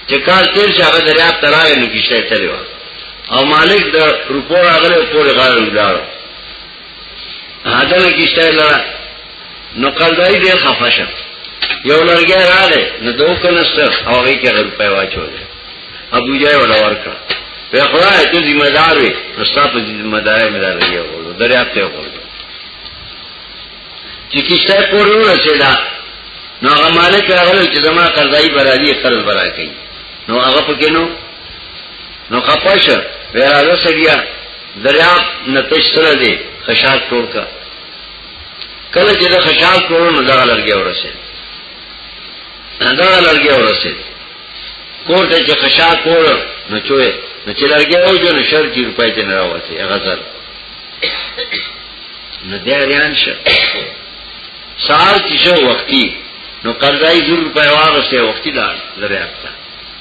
چې کال تیر شي هغه دریاب ته راغی نو کشته یې تللی وه او مالک د روپو راغلی او پورې غاړه یې ولاړو هغه کشته یې لړه نو قلداري ډېر خفه شو یو لرګی راغی نو د وکنسته او هغې کې هغه روپۍ واچولې ابوجا یې وله ورکړه په خدای ته ذمہ دار وي نو ستا په ذمہ دارۍ مې دا لرګی وغورځو دریاب ته یې وغورځو چې کیسه پورې ورسېدا نو هغه مالک راغله چې زما قرضای برادي قرض برا کوي نو هغه پکې نو نو خپاش ویراله سړیا دریا نتش سره دی خشاک ټول کا کله چې د خشاک ټول نو دا لرګي ورسېد دا لرګي ورسېد کور ته چې خشاک ټول نو چوي نو چې لرګي وځو نو شر کی روپۍ ته نه راوځي هغه زر نو دی اریان شو سار چې شو وختي نو قرضای زر روپۍ واغسته وختي دا لري اپتا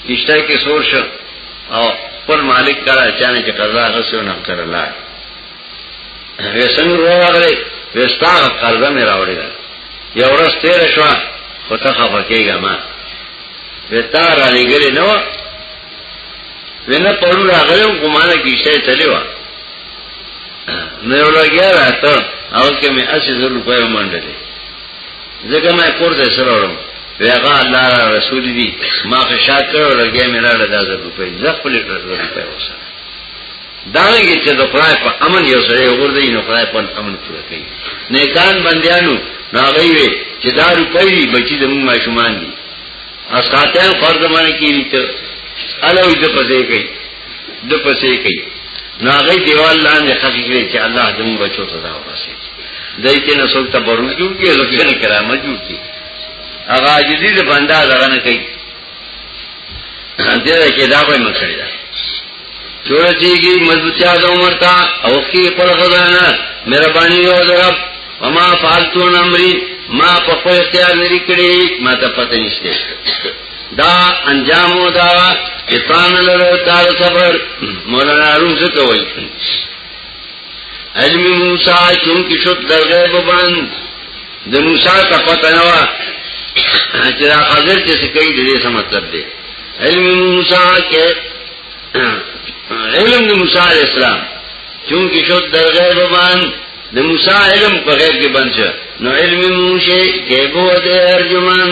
کشته کې سور شو او خپل مالک کرا چانه چې قرضا غسو نه کړ لا وسنګ روغره وستا قرضه مې راوړی دا یو ورځ تیر شو خو ته خفه کېږه ما وتا را لګلې نو ونه پړو راغلم ګمانه کیشته چلیوا نو یو لګیا راته او کې مې 80000 روپۍ ومنډلې ځکه مې کور ته سره ورم ویغه الله رسول دی ما په شاد کړو لګیا مې راړه 10000 روپۍ زه خپل روپۍ وسه دانګي چې د خدای په امن یو سره وګورځي نو خدای په امن پوره کوي نیکان بندیانو ناغي وي چې دا روپۍ بچي د موږ ماشومان دي اساتین فرض باندې کیږي چې الوی د پځې کوي د پسې کوي نو هغه دیوال لاندې خفي کړی چې الله دې موږ بچو ته دا ورسي دای کې نه څوک ته برو جوړ کې څوک نه کرامت جوړ کې هغه عاجزي د بندا دغه نه کوي دې کې دا کوئی مخړی دا چورتیږي مضبوطیا د عمر تا او کې پر خزانه مهرباني او رب وما فعلتون امري ما په خپل اختیار نه لري کړی ما ته پته نشته دا انجامو دا اتان لرو تار صبر مولانا روم سے کوئی علم موسیٰ چونکی شد در غیب بند دا موسیٰ تا پتہ نوا چرا خضر چیسے کئی دے سا مطلب دے علم موسیٰ کے علم دا موسیٰ علیہ السلام چونکی شد در غیب بند دا موسیٰ علم پا غیب کے بند شد نو علم موسیٰ کے بود ارجمان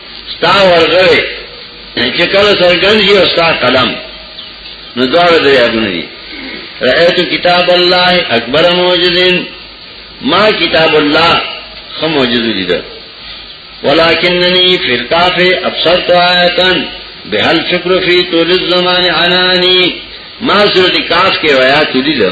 ستا ورغوی چې کله سرګن شي او ستا قلم نو دواړه د یادونه دي رأيت کتاب الله اکبر معجزین ما کتاب الله خو معجز دي ده ولکننی فی الکاف ابصرت آیتن بهل فکر فی طول الزمان عنانی ما سورۃ کاف کې آیات دي ده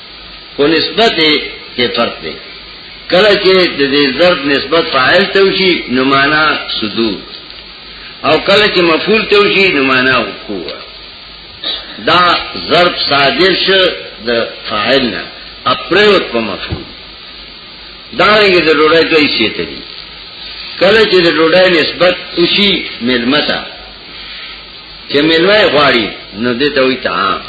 کو نسبت کې فرق دی کله چې د دې ضرب نسبت فاعل ته وشي نو معنا صدور او کله چې مفعول ته وشي نو معنا وقوع دا ضرب صادر شو د فاعل نه اپریوت په مفعول دا رنګه د ډوډۍ دوی شي ته دي کله چې د ډوډۍ نسبت وشي ملمتا چې ملوه غواړي نو دې ته وي تعام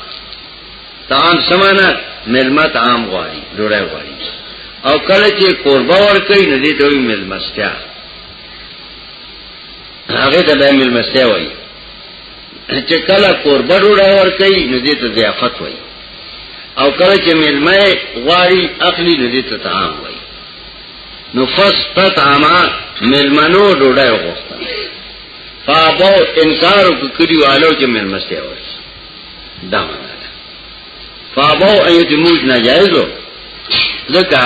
تام سمانا ملمت عام غواړي ډوړای غواړي او کله چې قربا ور کوي نو دې ته وي ملمستیا هغه ته به ملمستیا وایي چې کله قربا ډوړای ور کوي نو دې ته ضیافت وایي او کله چې ملمه غواړي اخلي نو دې ته طعام وایي نو فستت عما ملمنو ډوړای وغوښته فابو انکار وکړي والو چې ملمستیا وایي دا معنا ده فابو ایت موج ناجایزو ځکه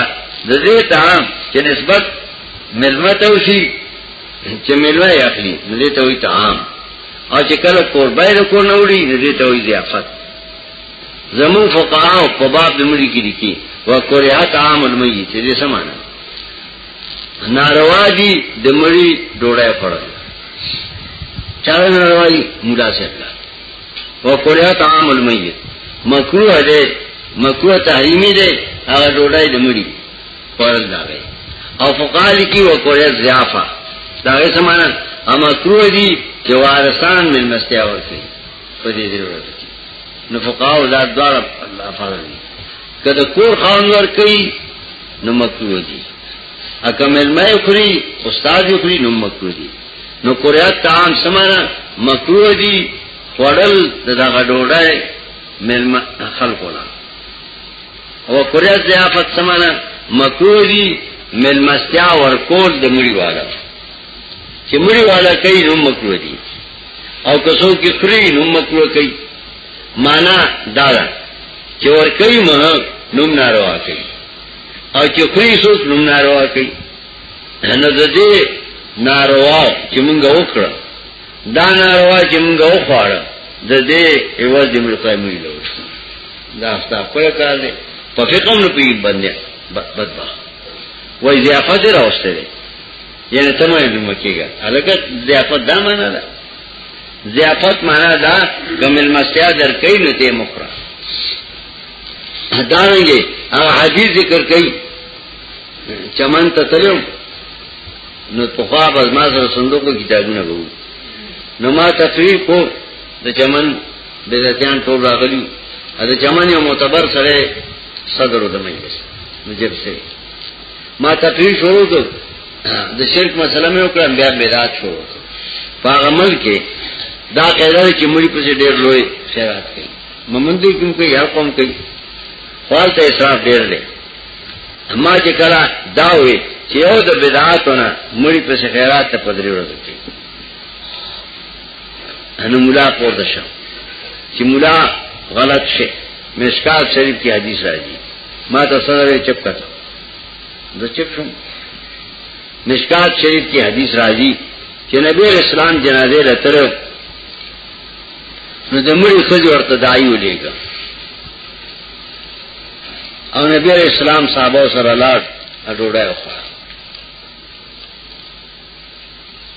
د دې تعام چې نسبت ملمه ته وشي چې ملمه یې اخلي نو دې ته وایي تعام او چې کله قربای له کور نه وړي نو دې ته وایي ضیافت زمون فقها او په باب د مړي کې لیکي و کوریا تعام المیت دې سمانه ناروا دي د مړي ډوړای پړل چا ناروا دي مولا سره وکړه طعام المیت مکروه ده مکروه تحریمی ده هغه ډوډۍ د مړي خورل دا وي او فقال کی وکړه ضیافه دا یې سمانه اما کروه دي چې وارثان من مستیا ورته په دې ضرورت کې نو فقاو دا دوار الله فرض دي کله کور خان ور کوي نو مکروه دي اکمل مې خوري استاد یې خوري نو مکروه دي نو کریات تعام سمانا مکروه دی خوڑل دا غدوڑای ملم خلقونا او کریات زیافت سمانا مکروه دی ملمستیا ورکول د مړي والا چې مړي والا کوي نو مکروه دي او کسو کې خري نو مکروه کوي معنا دا ده چې ور کوي مه نو ناروا کوي او چې خري سوس نو ناروا کوي نو د دې ناروا چې موږ وکړه دا ناروا چې موږ وخواړه د دې ایواز د ملک قائمه لور دا ستا خپل کار دی په فقه نو پی باندې بدبخ وای ضیافت راوسته دی یعنی تمه دې مکیګا الګا ضیافت دا معنا ده ضیافت معنا دا ګمل مسیا در کین نو ته مخره دا رنګه هغه حدیث ذکر کړي چمن ته تلو نو په خوا باز ما سره صندوق کې کتابونه وو نو ما تقریر کو د چمن بدعتيان ټول راغلي ا د چمن یو معتبر سره صدر د مجلس نو جب سه ما تقریر شروع کو د شرک مسله مې وکړه بیا بدعت شروع په عمل کې دا قاعده چې مړي په ډېر لوی خیرات کوي ممندې کوم کې یو قوم کوي خپل ته اسراف ډېر لري ما چې کړه دا وې چې یو د بدعاتونه مړي په خیرات ته پدری ورځو کې انو مولا پورته شو چې مولا غلط شي مشکات شریف کی حدیث راځي ما ته سره چپ کړه زه چپ شوم مشکات شریف کی حدیث راځي چې نبی اسلام جنازه لتر نو د مړي خځه ورته دایو لېګا او نبی علیہ السلام صحابه سره لاړ ډوډۍ وخوړه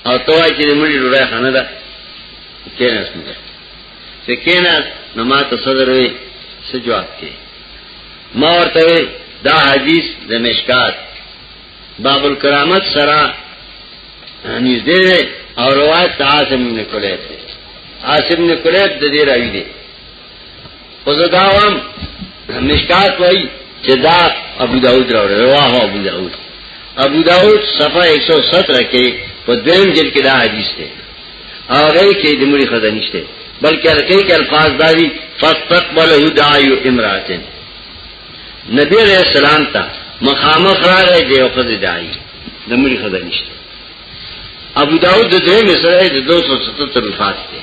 او توای چې مړي ډوډۍ خانه ده کینه څنګه چې کینه نو ما ته صدر وي څه جواب کې ما ورته دا حدیث د مشکات باب الکرامت سره نږدې او روایت عاصم بن کلیب عاصم بن کلیب د دې راوی دی وزداوام مشکات وای چې دا ابو داود راوړل رواه ابو داود ابو داود صفحه 117 کې په دیم جلد کې دا حدیث دی هغه کې د مړي خزه نشته بلکې هرکې کې الفاظ داري فاستقبل هداي امراتن نبی علیہ السلام ته مخامخ راغی دی او خزه دای د مړي خزه نشته ابو داود د دې مسره د 277 الفاظ دی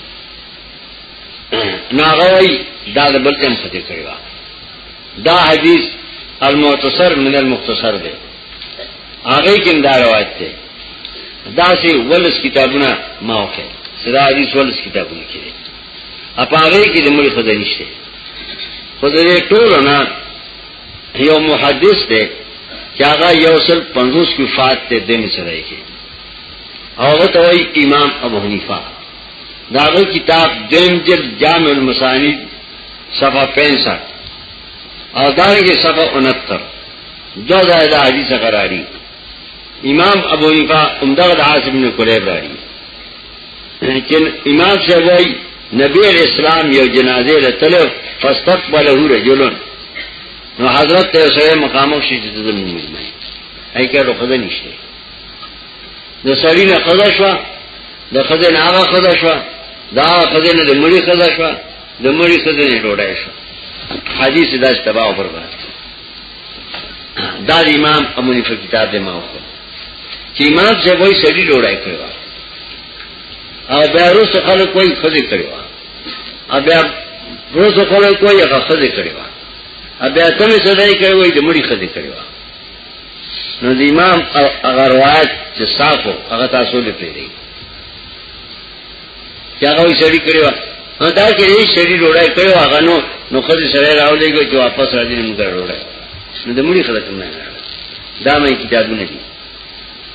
ناغوی دا د بل تم خدای کړی وا دا حدیث المختصر من المختصر دی هغه کې دا روایت دی دا سه ولس کتابونه ما وکړ سره حدیث ولس کتابونه کې دی اپ هغه کې د مړي خدای نشته خدای ټول نه یو محدث دی چې هغه یو سل 50 کې فات ته دین سره یې او ته وای امام ابو حنیفه داغه کتاب دیم جل جامع المسانی صفحه 65 او داغه صفحه 69 دو ځای دا حدیث قراری امام ابو حنیفه عمدہ د عاصم بن کلیب راړي لیکن امام شوی نبی علیہ السلام یو جنازه لتلو فاستقبله رجلن نو حضرت ته سره مقامو شي چې زموږ مزمن اې کړه خدای نشته د سړی نه خدا شو د خزه نه هغه خدا شو دا خزه نه د مړي خدا شو د مړي خزه نه ډوډۍ شو حدیث داس تباہ او برباد دا امام ابو حنیفه کتاب دی ما وکړ چې امام چې وای سړی ډوډۍ کړو او بیا روسه خلک کوئی خزه کړو او بیا روسه خلک کوئی هغه خزه کړو او بیا تمه سړی کوي د مړي خزه کړو نو د امام هغه روایت چې صافو هغه تاسو لري پیری چې هغه یې شری کړو نو دا چې یې شری ډوړای کړو هغه نو نو خدای سره راولې کو چې واپس راځي موږ ډوړای نو د مړي خلک نه دا مې کتابونه دي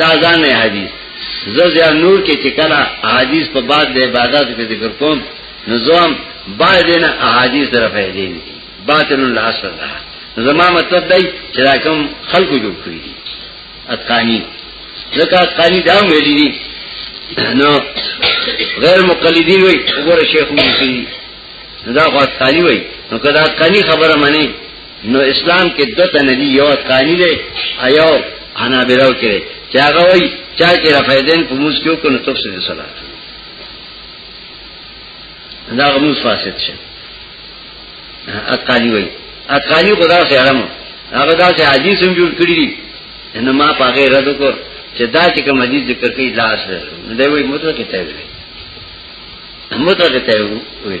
دا ځان حدیث زه نور کې چې کله حدیث په بعد د عبادت کې ذکر کوم نظام بعد نه احادیث در فائدې نه باطن الاصل ده زما مطلب دی چې دا کوم خلکو جوړ کړی دي اتقانی ځکه اتقانی دا ویلي دي نو غیر مقلدین وي وګوره شیخ مو دا خو اتقانی وي نو کدا اتقانی خبره معنی نو اسلام کې دو ته ندی یو قانی دی ایو انا بیرو کې چې هغه وای چا چې رفیدین په موږ کې وکړو تفسیر صلات دا غموس فاسد شه اتقالی وای اتقالی خدا سره علم هغه دا سه حدیث هم جوړ کړی دي ان ما پاګه رد کو چې دا چې کوم حدیث ذکر کوي لاس دی وای مطلق ته وی مطلق ته وی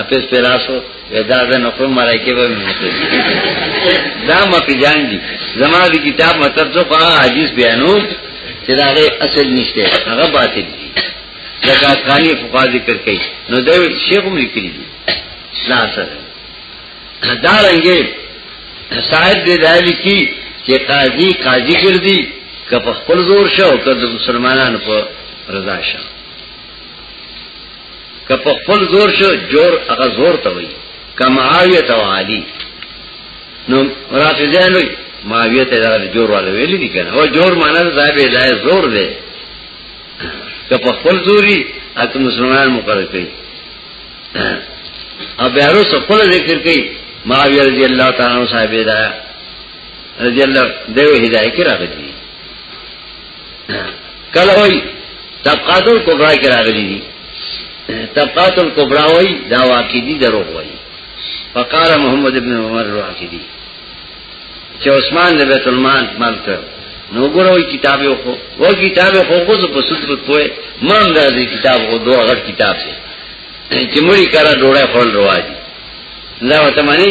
اپس پہ راسو ویدا دا نقل مرائی کے بے ممتر دا مقی جان دی زمان دی کتاب مطلب سو خواہ حدیث بیانو چلا غیر اصل نشتے اگر باتی دی لکہ اتخانی فقا ذکر کئی نو دو شیخ ہم لکلی دی لا اصل دا رنگے صاحب دے دائلی کی چی قاضی قاضی کردی کپا خپل زور شو کد مسلمانان پا رضا شو که په خپل زور شو جور هغه زور ته وي کمعاویه تو عالی نو رافضیان وي معاویه ته دا جور والے ویل دي کنه او جور معنی دا به لا زور دی که په خپل زوري اته مسلمان مقرر کړي او بیا رو خپل ذکر کړي معاویه رضی الله تعالی عنہ صاحب دا رضی الله دیو هدایت راغلی کله وای طبقات الکبرى کې راغلي دي طبقات الکبرى وای دا واقعي دروغ وای فقال محمد ابن عمر الواقدي چې عثمان د بیت المال مالته نو ګوروي کتاب یو خو و کتاب خو خو په سود په توې مان راځي کتاب خو دوه غټ کتاب دی چې مړی کرا ډوړې خپل رواجي دا وته معنی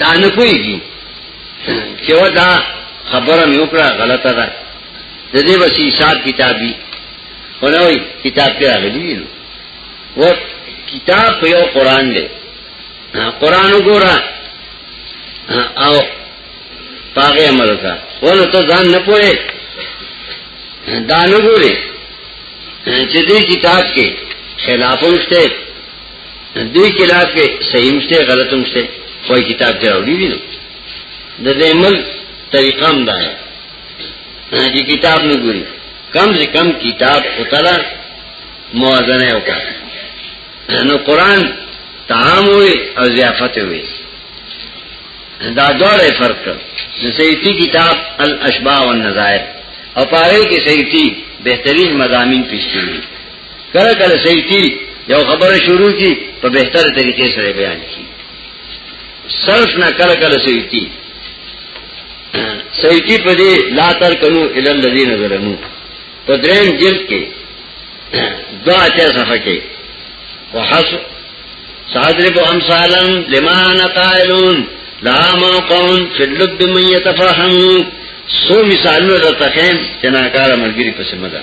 دا نه پوهیږي چې ودا خبره مې وکړه غلطه ده د دې وسی حساب کتابي ولوي کتاب کې راغلي نو و کتاب په یو قران دی قران وګوره او پاګه عمل وکړه ونه ته ځان نه پوهې دا نه ګوري چې دې کتاب کې خلافونه شته دوی خلاف کې صحیح مشته غلط مشته وای کتاب کې راوړي دي د دې مل طریقه هم ده چې کتاب نه ګوري کم سے کم کتاب اتلا موازنه وکړه نو قران تعام وي او ضیافت وي دا دوړې فرق کړ د سیتی کتاب الاشباع والنظائر او پاره کې سیتی بهترین مضامین پیش کړی کله کله سیتی یو خبره شروع کی په بهتره طریقې سره بیان کی صرف نه کله کله سیتی سیتی په دې لا تر کنو ال الذین ظلمو په دریم جلد کې دا اچھا صفحه کې وحس صادرب امثالا لما نقائلون لا موقعون فی اللب من یتفاهمون سو مثالونه د تخیم چې ناکاره ملګری پسې مده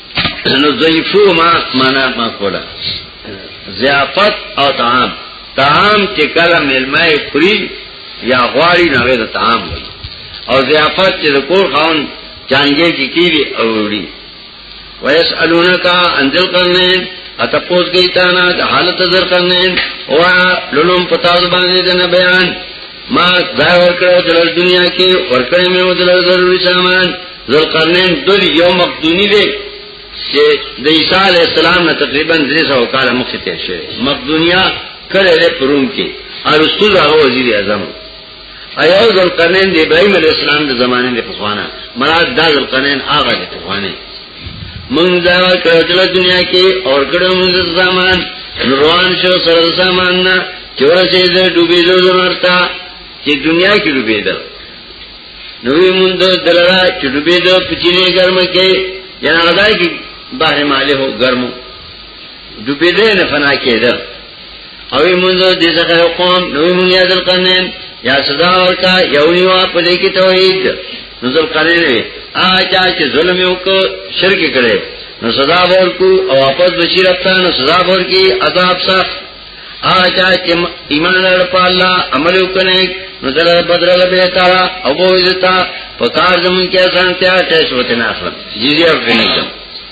نو ضعیفو ما معنا ما کولا ضیافت او طعام طعام چې کله ملمای خوري یا غواړي نو د طعام وي او ضیافت چې د کور خاون چانګې کې کیږي او وړي ويسالونک عن ذل قرنین اتپوس گئی تانا حالت ذل قرنین او لولم پتاز باندې د بیان ما دا ورکړو دل دنیا کې ورکړې مې ودل ضروري سامان ذل قرنین دل یو مقدونی دی چې د عیسی علی السلام نه تقریبا 300 کال مخکې تیر شوی مقدونیا کړه له پروم کې ارسطو هغه وزیر اعظم ایو ذل قرنین د ابراهیم علی السلام د زمانه د پخوانه مراد دا ذل قرنین هغه د پخوانه مونږ دا کړو چې دنیا کې اور کړو مونږ زمان روان شو سره زمان نه چې ورسې دې ډوبې دو زمرتا چې دنیا کې ډوبې ده نو مونږ دلرا چې ډوبې دو پچینه ګرم کې جنا غدا کې بحر مالې هو ګرمو ډوبې دې نه فنا کېده او موږ دې څخه یو قوم نو موږ یې ځل قرنین یا سزا ورکا یو یو په دې کې توحید نو ځل قرنین وي آجا چې ظلم یو کو شرک کړي نو سزا ورکو او واپس بشیر افتا نو سزا ورکی عذاب سخت آجا چې ایمان لر په الله عمل وکنه نو ځل بدرل به تعالی او بو عزت په کار زمون کې سنتیا ټیس وته نه اخلم جزیه ورکړي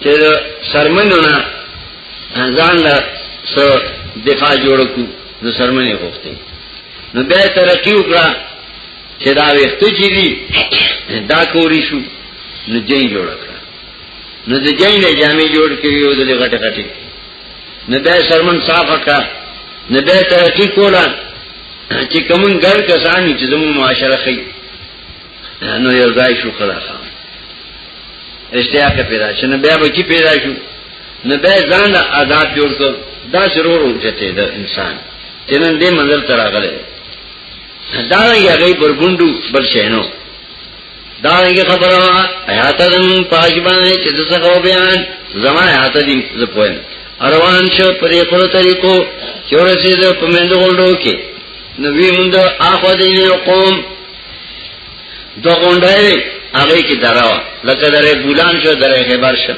چې سرمنو نه ځان له سو دفاع جوړ کو نو سرمنې غوښتي نو به ترقی وکړه چې دا وخت چې دي دا کوری شو نو جین جوړ کړه نو د جین نه جامې جوړ کړي او د غټه غټه نو به سرمن صاف کړه نو به ترقی کوله چې کوم ګر کسان چې زموږ معاشره خي نو یو ځای شو خلاص اشتیاق پیدا شنه بیا به کی پیدا شو نه به ځان آزاد جوړ کړ دا ضرور ورته ده انسان چې نن دې منزل تر راغله دا یې هغه برګوندو بل شینو دا یې خبره حیات دن پاجبان چې د څه بیان زما حیات دې زه پوهه روان شو پرې خپل طریقو چې ورسېد په مندو غلډو کې نبی مونږه اخو دې قوم دو غونډه هغه کې دراو لکه درې ګولان شو درې خبر شو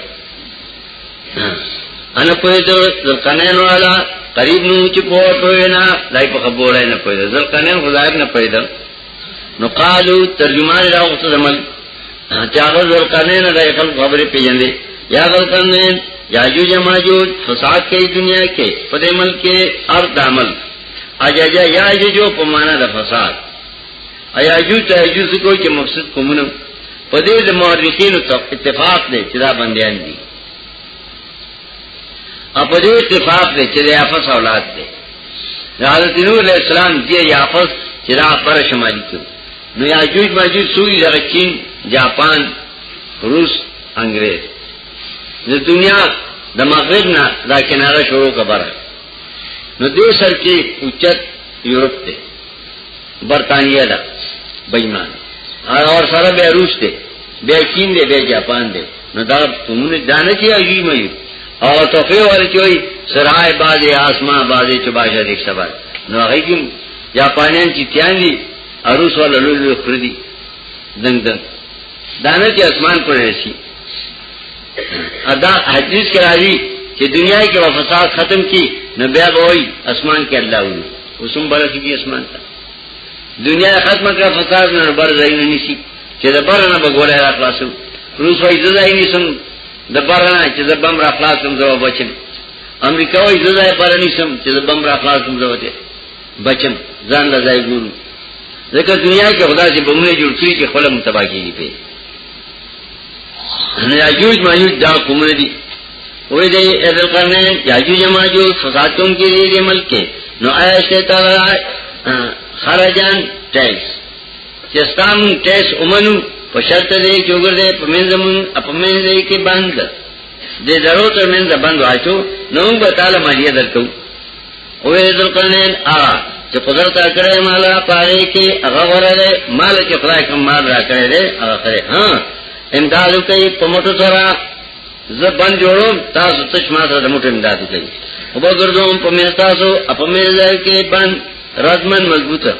انا په دې ځلکنه نو والا قریب نو چې په پوهه نه لای په خبره نه پوهه ځلکنه خدای نه پوهه نو قالو ترجمان راو څه زمل چاغه ځلکنه نه لای خپل خبره پیژندې یا ځلکنه یاجوج ماجوج فساد کوي دنیا کې په دې ملک کې ارض عمل اجاجا یاجوج په معنا د فساد ایاجوج ته یوز کوی چې مقصد کومنه په دې د مورخینو اتفاق دی چې دا بندیان دي اپ دې اتفاق دی چې د افس اولاد دی حضرت نوح علیہ السلام دی یافس چې دا پر شمالي کې نو یاجوج ماجوج سوی دغه چین جاپان روس انګريز د دنیا د مغرب نه دا کناره شروع کبره نو دې سر کې اوچت یورپ ته برطانیه ده بېمان اور سره به روس ده به چین ده به جاپان ده نو دا موږ دانه چې ایږي مې او توفیق ورچوي سرای بازي اسمان بازي چې باشه دې خبر نو هغه کې جاپانیان چې تیان دي اروس ولا لولو خردي دنګ دنګ دانه چې اسمان پر رسی ادا حدیث کرا دی چې دنیا کې فساد ختم کی نو بیا وای اسمان کې الله وي وسم بره کی اسمان ته دنیا ختم کړه فساد نه بر ځای نه نسی چې د بر نه بګوله را خلاصو روس وای زړای نیسم د بر نه چې د بم را خلاصم زو بچم امریکا وای زړای بر نیسم چې د بم را خلاصم زو ته بچم ځان لا ځای ګورم ځکه دنیا کې خدا چې بمونه جوړ کړی چې خپل متباکیږي په نه یوج ما یوج دا کومه دي وی دی اید القرنین یاجوج ماجوج فساد کن کی دی دی ملک کے نو آیا شیطا لرا خرجان ٹیس چستام ٹیس امنو پا شرط دی چوگر دی پا منزمون اپا منزی کی بند دی درو تر منز بند واچو نو بطال مالیه درکو وی اید القرنین آرا چې قدرت اکړې مالا پاره کې هغه ورله مال چې خدای کوم مال را کړې دې هغه کړې ها امدادو کوي په موټو سره زه بند جوړوم تاسو تش ما سره د موټر امداد کوي او به ګرځوم په مې تاسو په مې ځای کې بند رضمن مضبوطه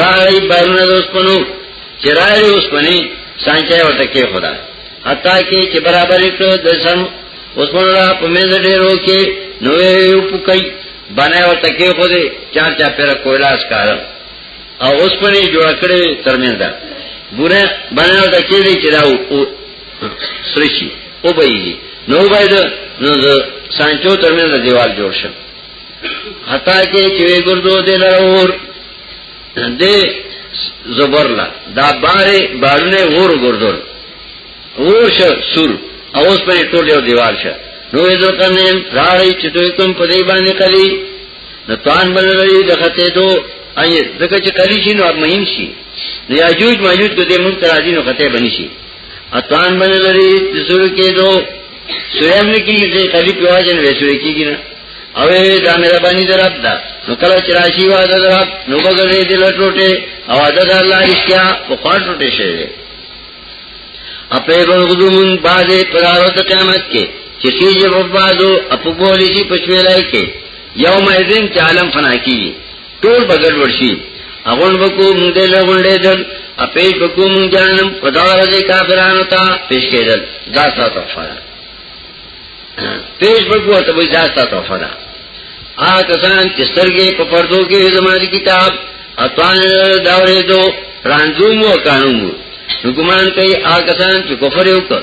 راي بارونه د اوسپنو چې راي اوسپنې سانچه ورته کې خدا حتی کې چې برابر کړو د سن اوسپنو را په مې ډېرو کې نوې یو پکای باندې ورته کې خو دې چار چا پیرا کویلاس کار او اوسپنې جوړ کړې ترمنځ ده بوره باندې ورته کې دې چې دا سرشي او بېږي نو باید نو سانچو ترمنځ دیوال جوړ شي حتا کې چې ګردو دې لور دې زبرلا دا بارې بارونه ور ګردول ور شو سور اوس په ټول یو دیوال شه نو یې ځکه نه راړی چې دوی کوم په دې باندې کلی نو توان بللې د خته دو اي ځکه چې کلی شي نو مهم شي نو یاجوج ماجوج کو دې مونږ ترازی نو خته بنشي اتان باندې لري د سورې کې دو سورې امر کې دې خالي په واجب نه سورې کېږي نه او دا مې باندې درب دا نو کله چې راشي واده درب نو بغلې دې لټوټه او عدد الله اشتیا په خوان ټوټه شي اپې بغدو مون باندې پرارت قیامت کې چې سیجه وبادو اپو بولی شي پښوی لای کې یوم اذن چې عالم فنا کیږي ټول بغل ورشي اغون بکو مونږ دې له غونډې دل اپیش بکو مونږ جانم خدا رضی کافرانو ته پیش کېدل دا ستا تحفه ده پیش بکو ته وې دا ستا تحفه ده آ کسان چې سترګې په پردو کې زماري کتاب اتوان داورې دو رانځوم او قانون نو ګمان کوي آ کسان چې کفر وکړ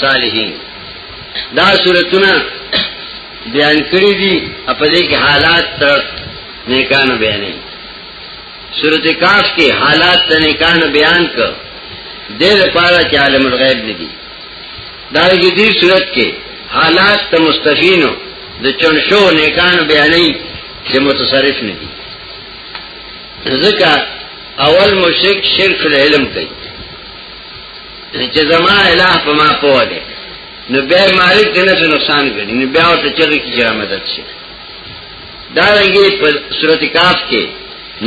صالحین دا صورتونه بیان کړی دي په دې کې حالات تر نیکانو بیانې صورت کاف کې حالات تر نیکانو بیان ک دې لپاره چې عالم الغیب نه دي دا یې دې صورت کې حالات ته مستفینو د چنشو نیکانو بیانې چې متصرف نه دي ځکه اول مشرک شرک العلم کوي چې زما الہ په ما پوه دی نو بیا مالک دې نه څه نقصان کړي نو بیا ورته چغې کې جرا مدد شي دا رنګي په صورت کاف کې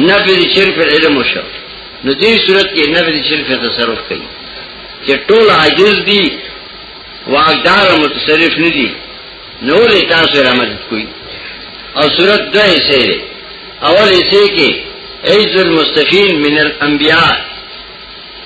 نفي د شرف علم وشو نو دې صورت کې نفي د شرف تصرف کوي چې ټول عاجز دي واقدار متصرف نه دي نو له تاسو را مدد کوي او صورت دوه حصے دی اول حصے کې ایز المستفین من الانبیاء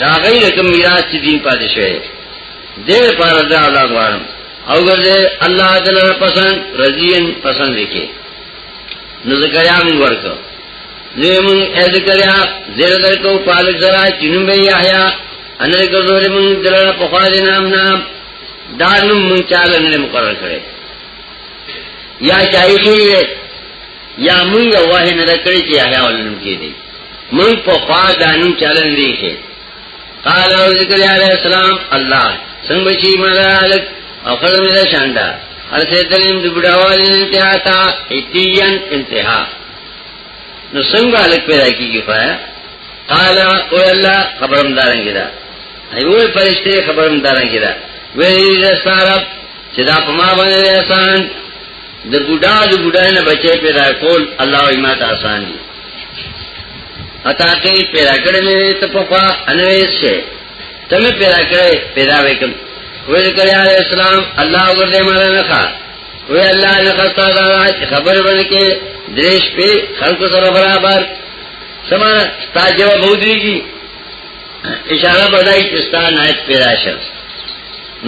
دا غیر کوم میراث چې دین پاتې شوی دې پر دا الله غواړم او ګرځه الله تعالی پسند رضین پسند لیکي نو زکریا موږ ورکو نو موږ اې زکریا زیر درکو پالک زرا چینو به یحیا ان ګرځول موږ دلته په خوا دې نام نام دا نوم موږ چاله نه مقرر کړی یا شایخی یا موږ واه نه کړی چې یحیا ولنم کې دي من په خوا دانو چلن دی کې قال او ذکر علیہ السلام الله څنګه چې مالک او خدای مې شاندا ارسه تلم د بډاوال انتها تا اتیان انتها نو څنګه الک پیدا کیږي پایا قال او الله خبرم دارنګی دا ایوه پرشته خبرم دارنګی دا وی رسارب چې دا په ما باندې آسان د بوډا د بوډا نه بچي پیدا کول الله یې ماته آسان دي اتا کې پیدا کړې مې ته په خوا انویز شه ته مې پیدا کړې پیدا وکم وې کړې علي اسلام الله ورته مړه نه ښا وې الله نه خطا دا خبر باندې کې دیش په خلق سره برابر سمانه تا جواب ودیږي اشاره بدای چې ستان آیت پیدا شو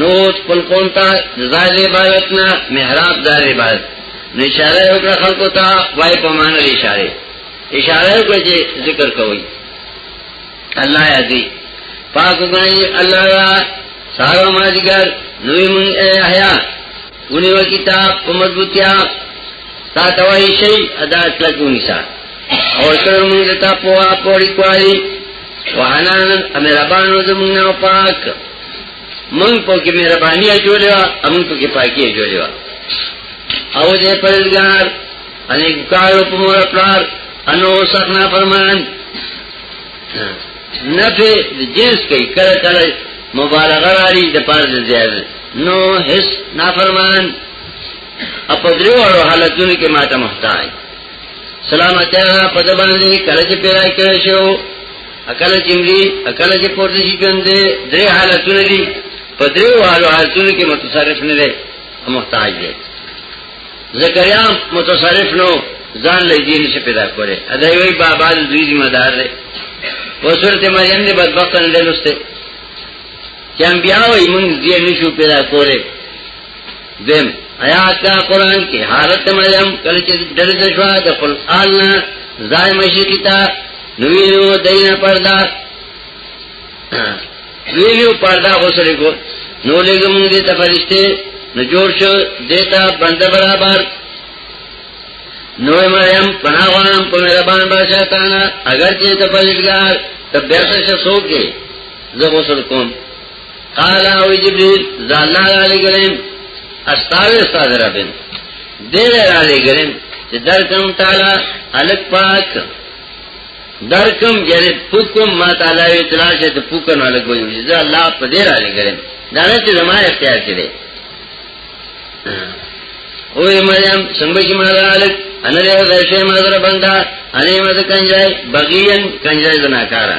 نو خپل قوم ته ځای عبادت نه محراب ځای عبادت نو اشاره وکړه خلکو ته وای په معنا اشاره اشاره وکړه چې ذکر کوي الله یادی پاک غنی الله را سارو ماجګر نوې مون احیا ونیو کتاب په مضبوطیا تا توای شي ادا کلکونی سره او سره موږ د تقوا پوری کوي وانا امربانو زمونږ او پاک موږ په کې مهرباني جوړه او موږ په کې پاکي جوړه او دې پرلګار انې کارو په مور پلار انو سخنا فرمان نه په جنس کې کړه کړه مبالغه لري د پاره زیات نو هیڅ نافرمان اپدریو حالتونو کې ماته محتاج سلامتیا په د باندې کله چې پیدا کړی شو اکل چې مری اکل چې پورته شي ژوند درې حالتونه دي په درې والو حالتونو کې متصرف نه دی محتاج دی زکریا متصرف نو ځان له دین څخه پیدا کړي ادا وی بابا د دوی ذمہ دار دی و سورته مریم دې بدبخت نه لسته چې انبیاء یې مونږ دې نشو پیدا کړي دیم آیات کا قرآن کی حالت مریم کلچه درد شوا دا قل آلنا زای مشرقی تا نویلو دینا پردا نویلو پردا غسلی کو نو لگو منگ دیتا فرشتے نو جوړ شو دیتا بند برابر نو مریم پناه غوام په مهربان بادشاہ تعالی اگر چې ته پرېږدګار ته بیا څه شوکې زه غوسل کوم قال او جبريل زالنا علی گلیم استاوی استاد ربن دیر علی گلیم چې درکم تعالی الک پاک درکم یعنی پوکم ما تعالی اطلاع شه ته پوکن الک وایي زه الله په دیر علی گلیم دا نه چې زما اختیار کړي او مریم څنګه چې ما الک ان له دې شه ما در بندا انې ما کنجای بغیان کنجای زناکارا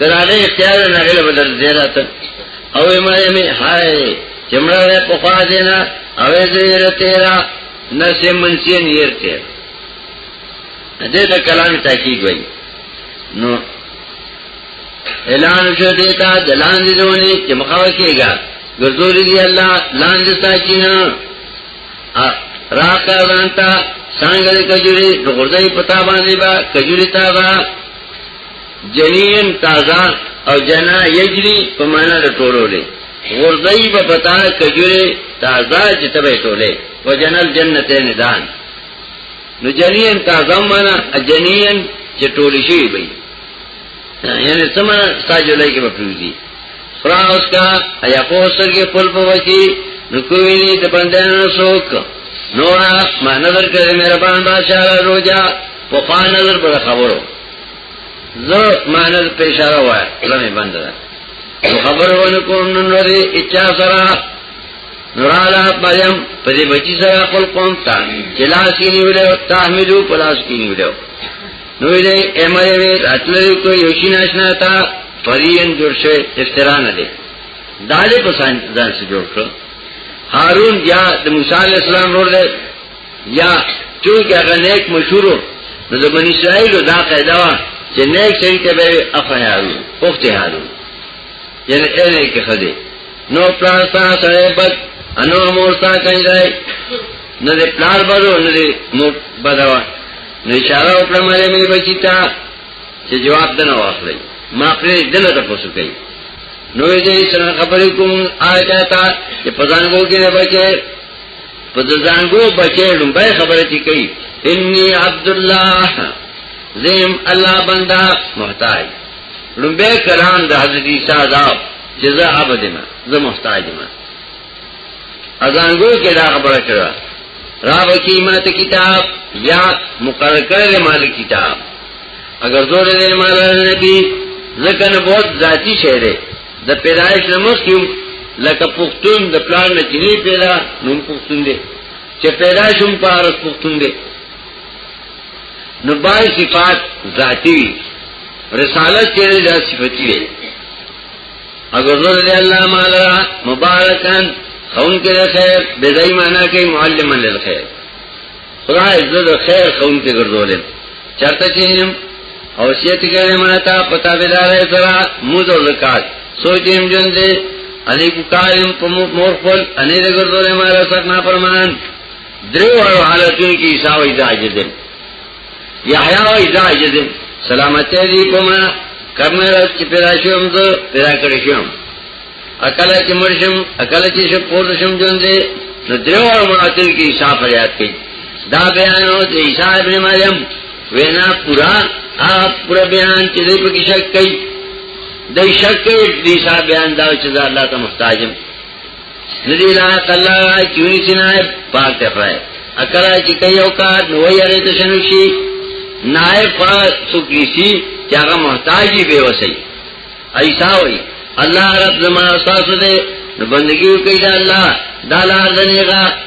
تر هغه اختیار نه غل بدل دی راته او ما یې می هاي چمړه په خوا دینا او زیر تیرا نسې منسین ير تیر دې د کلام تحقیق وای نو اعلان شو دیتا دلان دې ونی چې مخاو کېږي ګرځوري دی الله لاندې تا کینا راکا ځانتا څنګه کجوري د غردای پتا باندې با کجوري تا با جنین تازه او جنا یجری په معنا د ټولولې غردای په پتا کجوره تازه چې تبه ټولې وجنل جنتین دان نو جنین تازه معنا جنین چې ټولې شي وي یعنی سمه ساجولای کې بپریږي خرا اوس کا ایا په سر کې خپل په وکی نو کوی نه د بندانو سوک نو ما نظر کړې مهربان بادشاہ روجا په خان نظر پر خبرو زه معنی په اشاره وای زمي بند ده نو خبرونه کوم نن ورې اچا سره نورالا پدیم پدې بچی سره خپل قوم ته جلاس کې نیولې او تحملو پلاس کې نیولې نو دې امر وی اتلې کو یوشي ناشنا تا فرین جوړ شي افترا نه دي دالې پسند ځان سره جوړ کړ هارون یا د موسی علی السلام ورته یا چونکه هغه نیک مشهورو نو د بنی اسرائیل دا قاعده وا چې نیک سړي ته به افهارو پخته هارو یعنی اې نه کې خدي نو پلان ستا سره بد انو مور ستا کنځای نه دې پلان بدو نه دې مور بدوا نو اشاره وکړه مې مې بچی تا چې جواب دنه واخلې ما پرې دنه تاسو کوي نو دې څنګه خبرې کوم آیا تا چې پزانګو کې نه بچي په ځانګو بچې لومبای خبره چې کوي انی عبد الله زم الله بندا محتاج لومبای کلام د حضرت عیسی دا جزاء عبد ما زه محتاج ما ازانګو کې دا خبره کړه را وکی مات کتاب یا مقرر کړل مال کتاب اگر زور دې مال نبی ځکه نه بہت ذاتی شعر ہے د پیدایش نموس کیو لکه پختون د پلان نه چینی پیدا نوم پختون دی چې پیدا شوم په عرض پختون دی نو بای صفات ذاتی وی رسالت کې دا صفتی دی اگر زور دی الله مالا مبارکان خون کې خیر بدای معنا کوي معلم للخير خدای زه د خیر خون کې ګرځولم چرته چې هم اوصیت کړي مړه تا پتا بيدار سره موزه زکات سوچیم جون دې علی کو کارم په مور خپل انې دې ګرځولې ما رسک نه پرمان درو اړو حالتونو کې حساب اجازه دې یحیا او اجازه دې سلامتی دې کومه کرمه راځي پیدا شوم زه پیدا کړی شوم اکل چې مرشم اکل چې شپ پور شم جون دې نو درو ماتل کې عیسی فریاد کوي دا بیان او د عیسی ابن مریم وینا پورا اپ پورا بیان چې دې په کې شک کوي د شک کوي د عیسی بیان دا چې دا الله ته محتاجم ندی لا الله چوي سينه پاک ته پای اکل چې کوي او کار نو یې رې ته شنو شي نائب پاک سکلیسی چاگا محتاجی بے وسی ایسا وی الله رب زما تاسو دې نو بندگی وکړئ دا الله دا لار دنيغه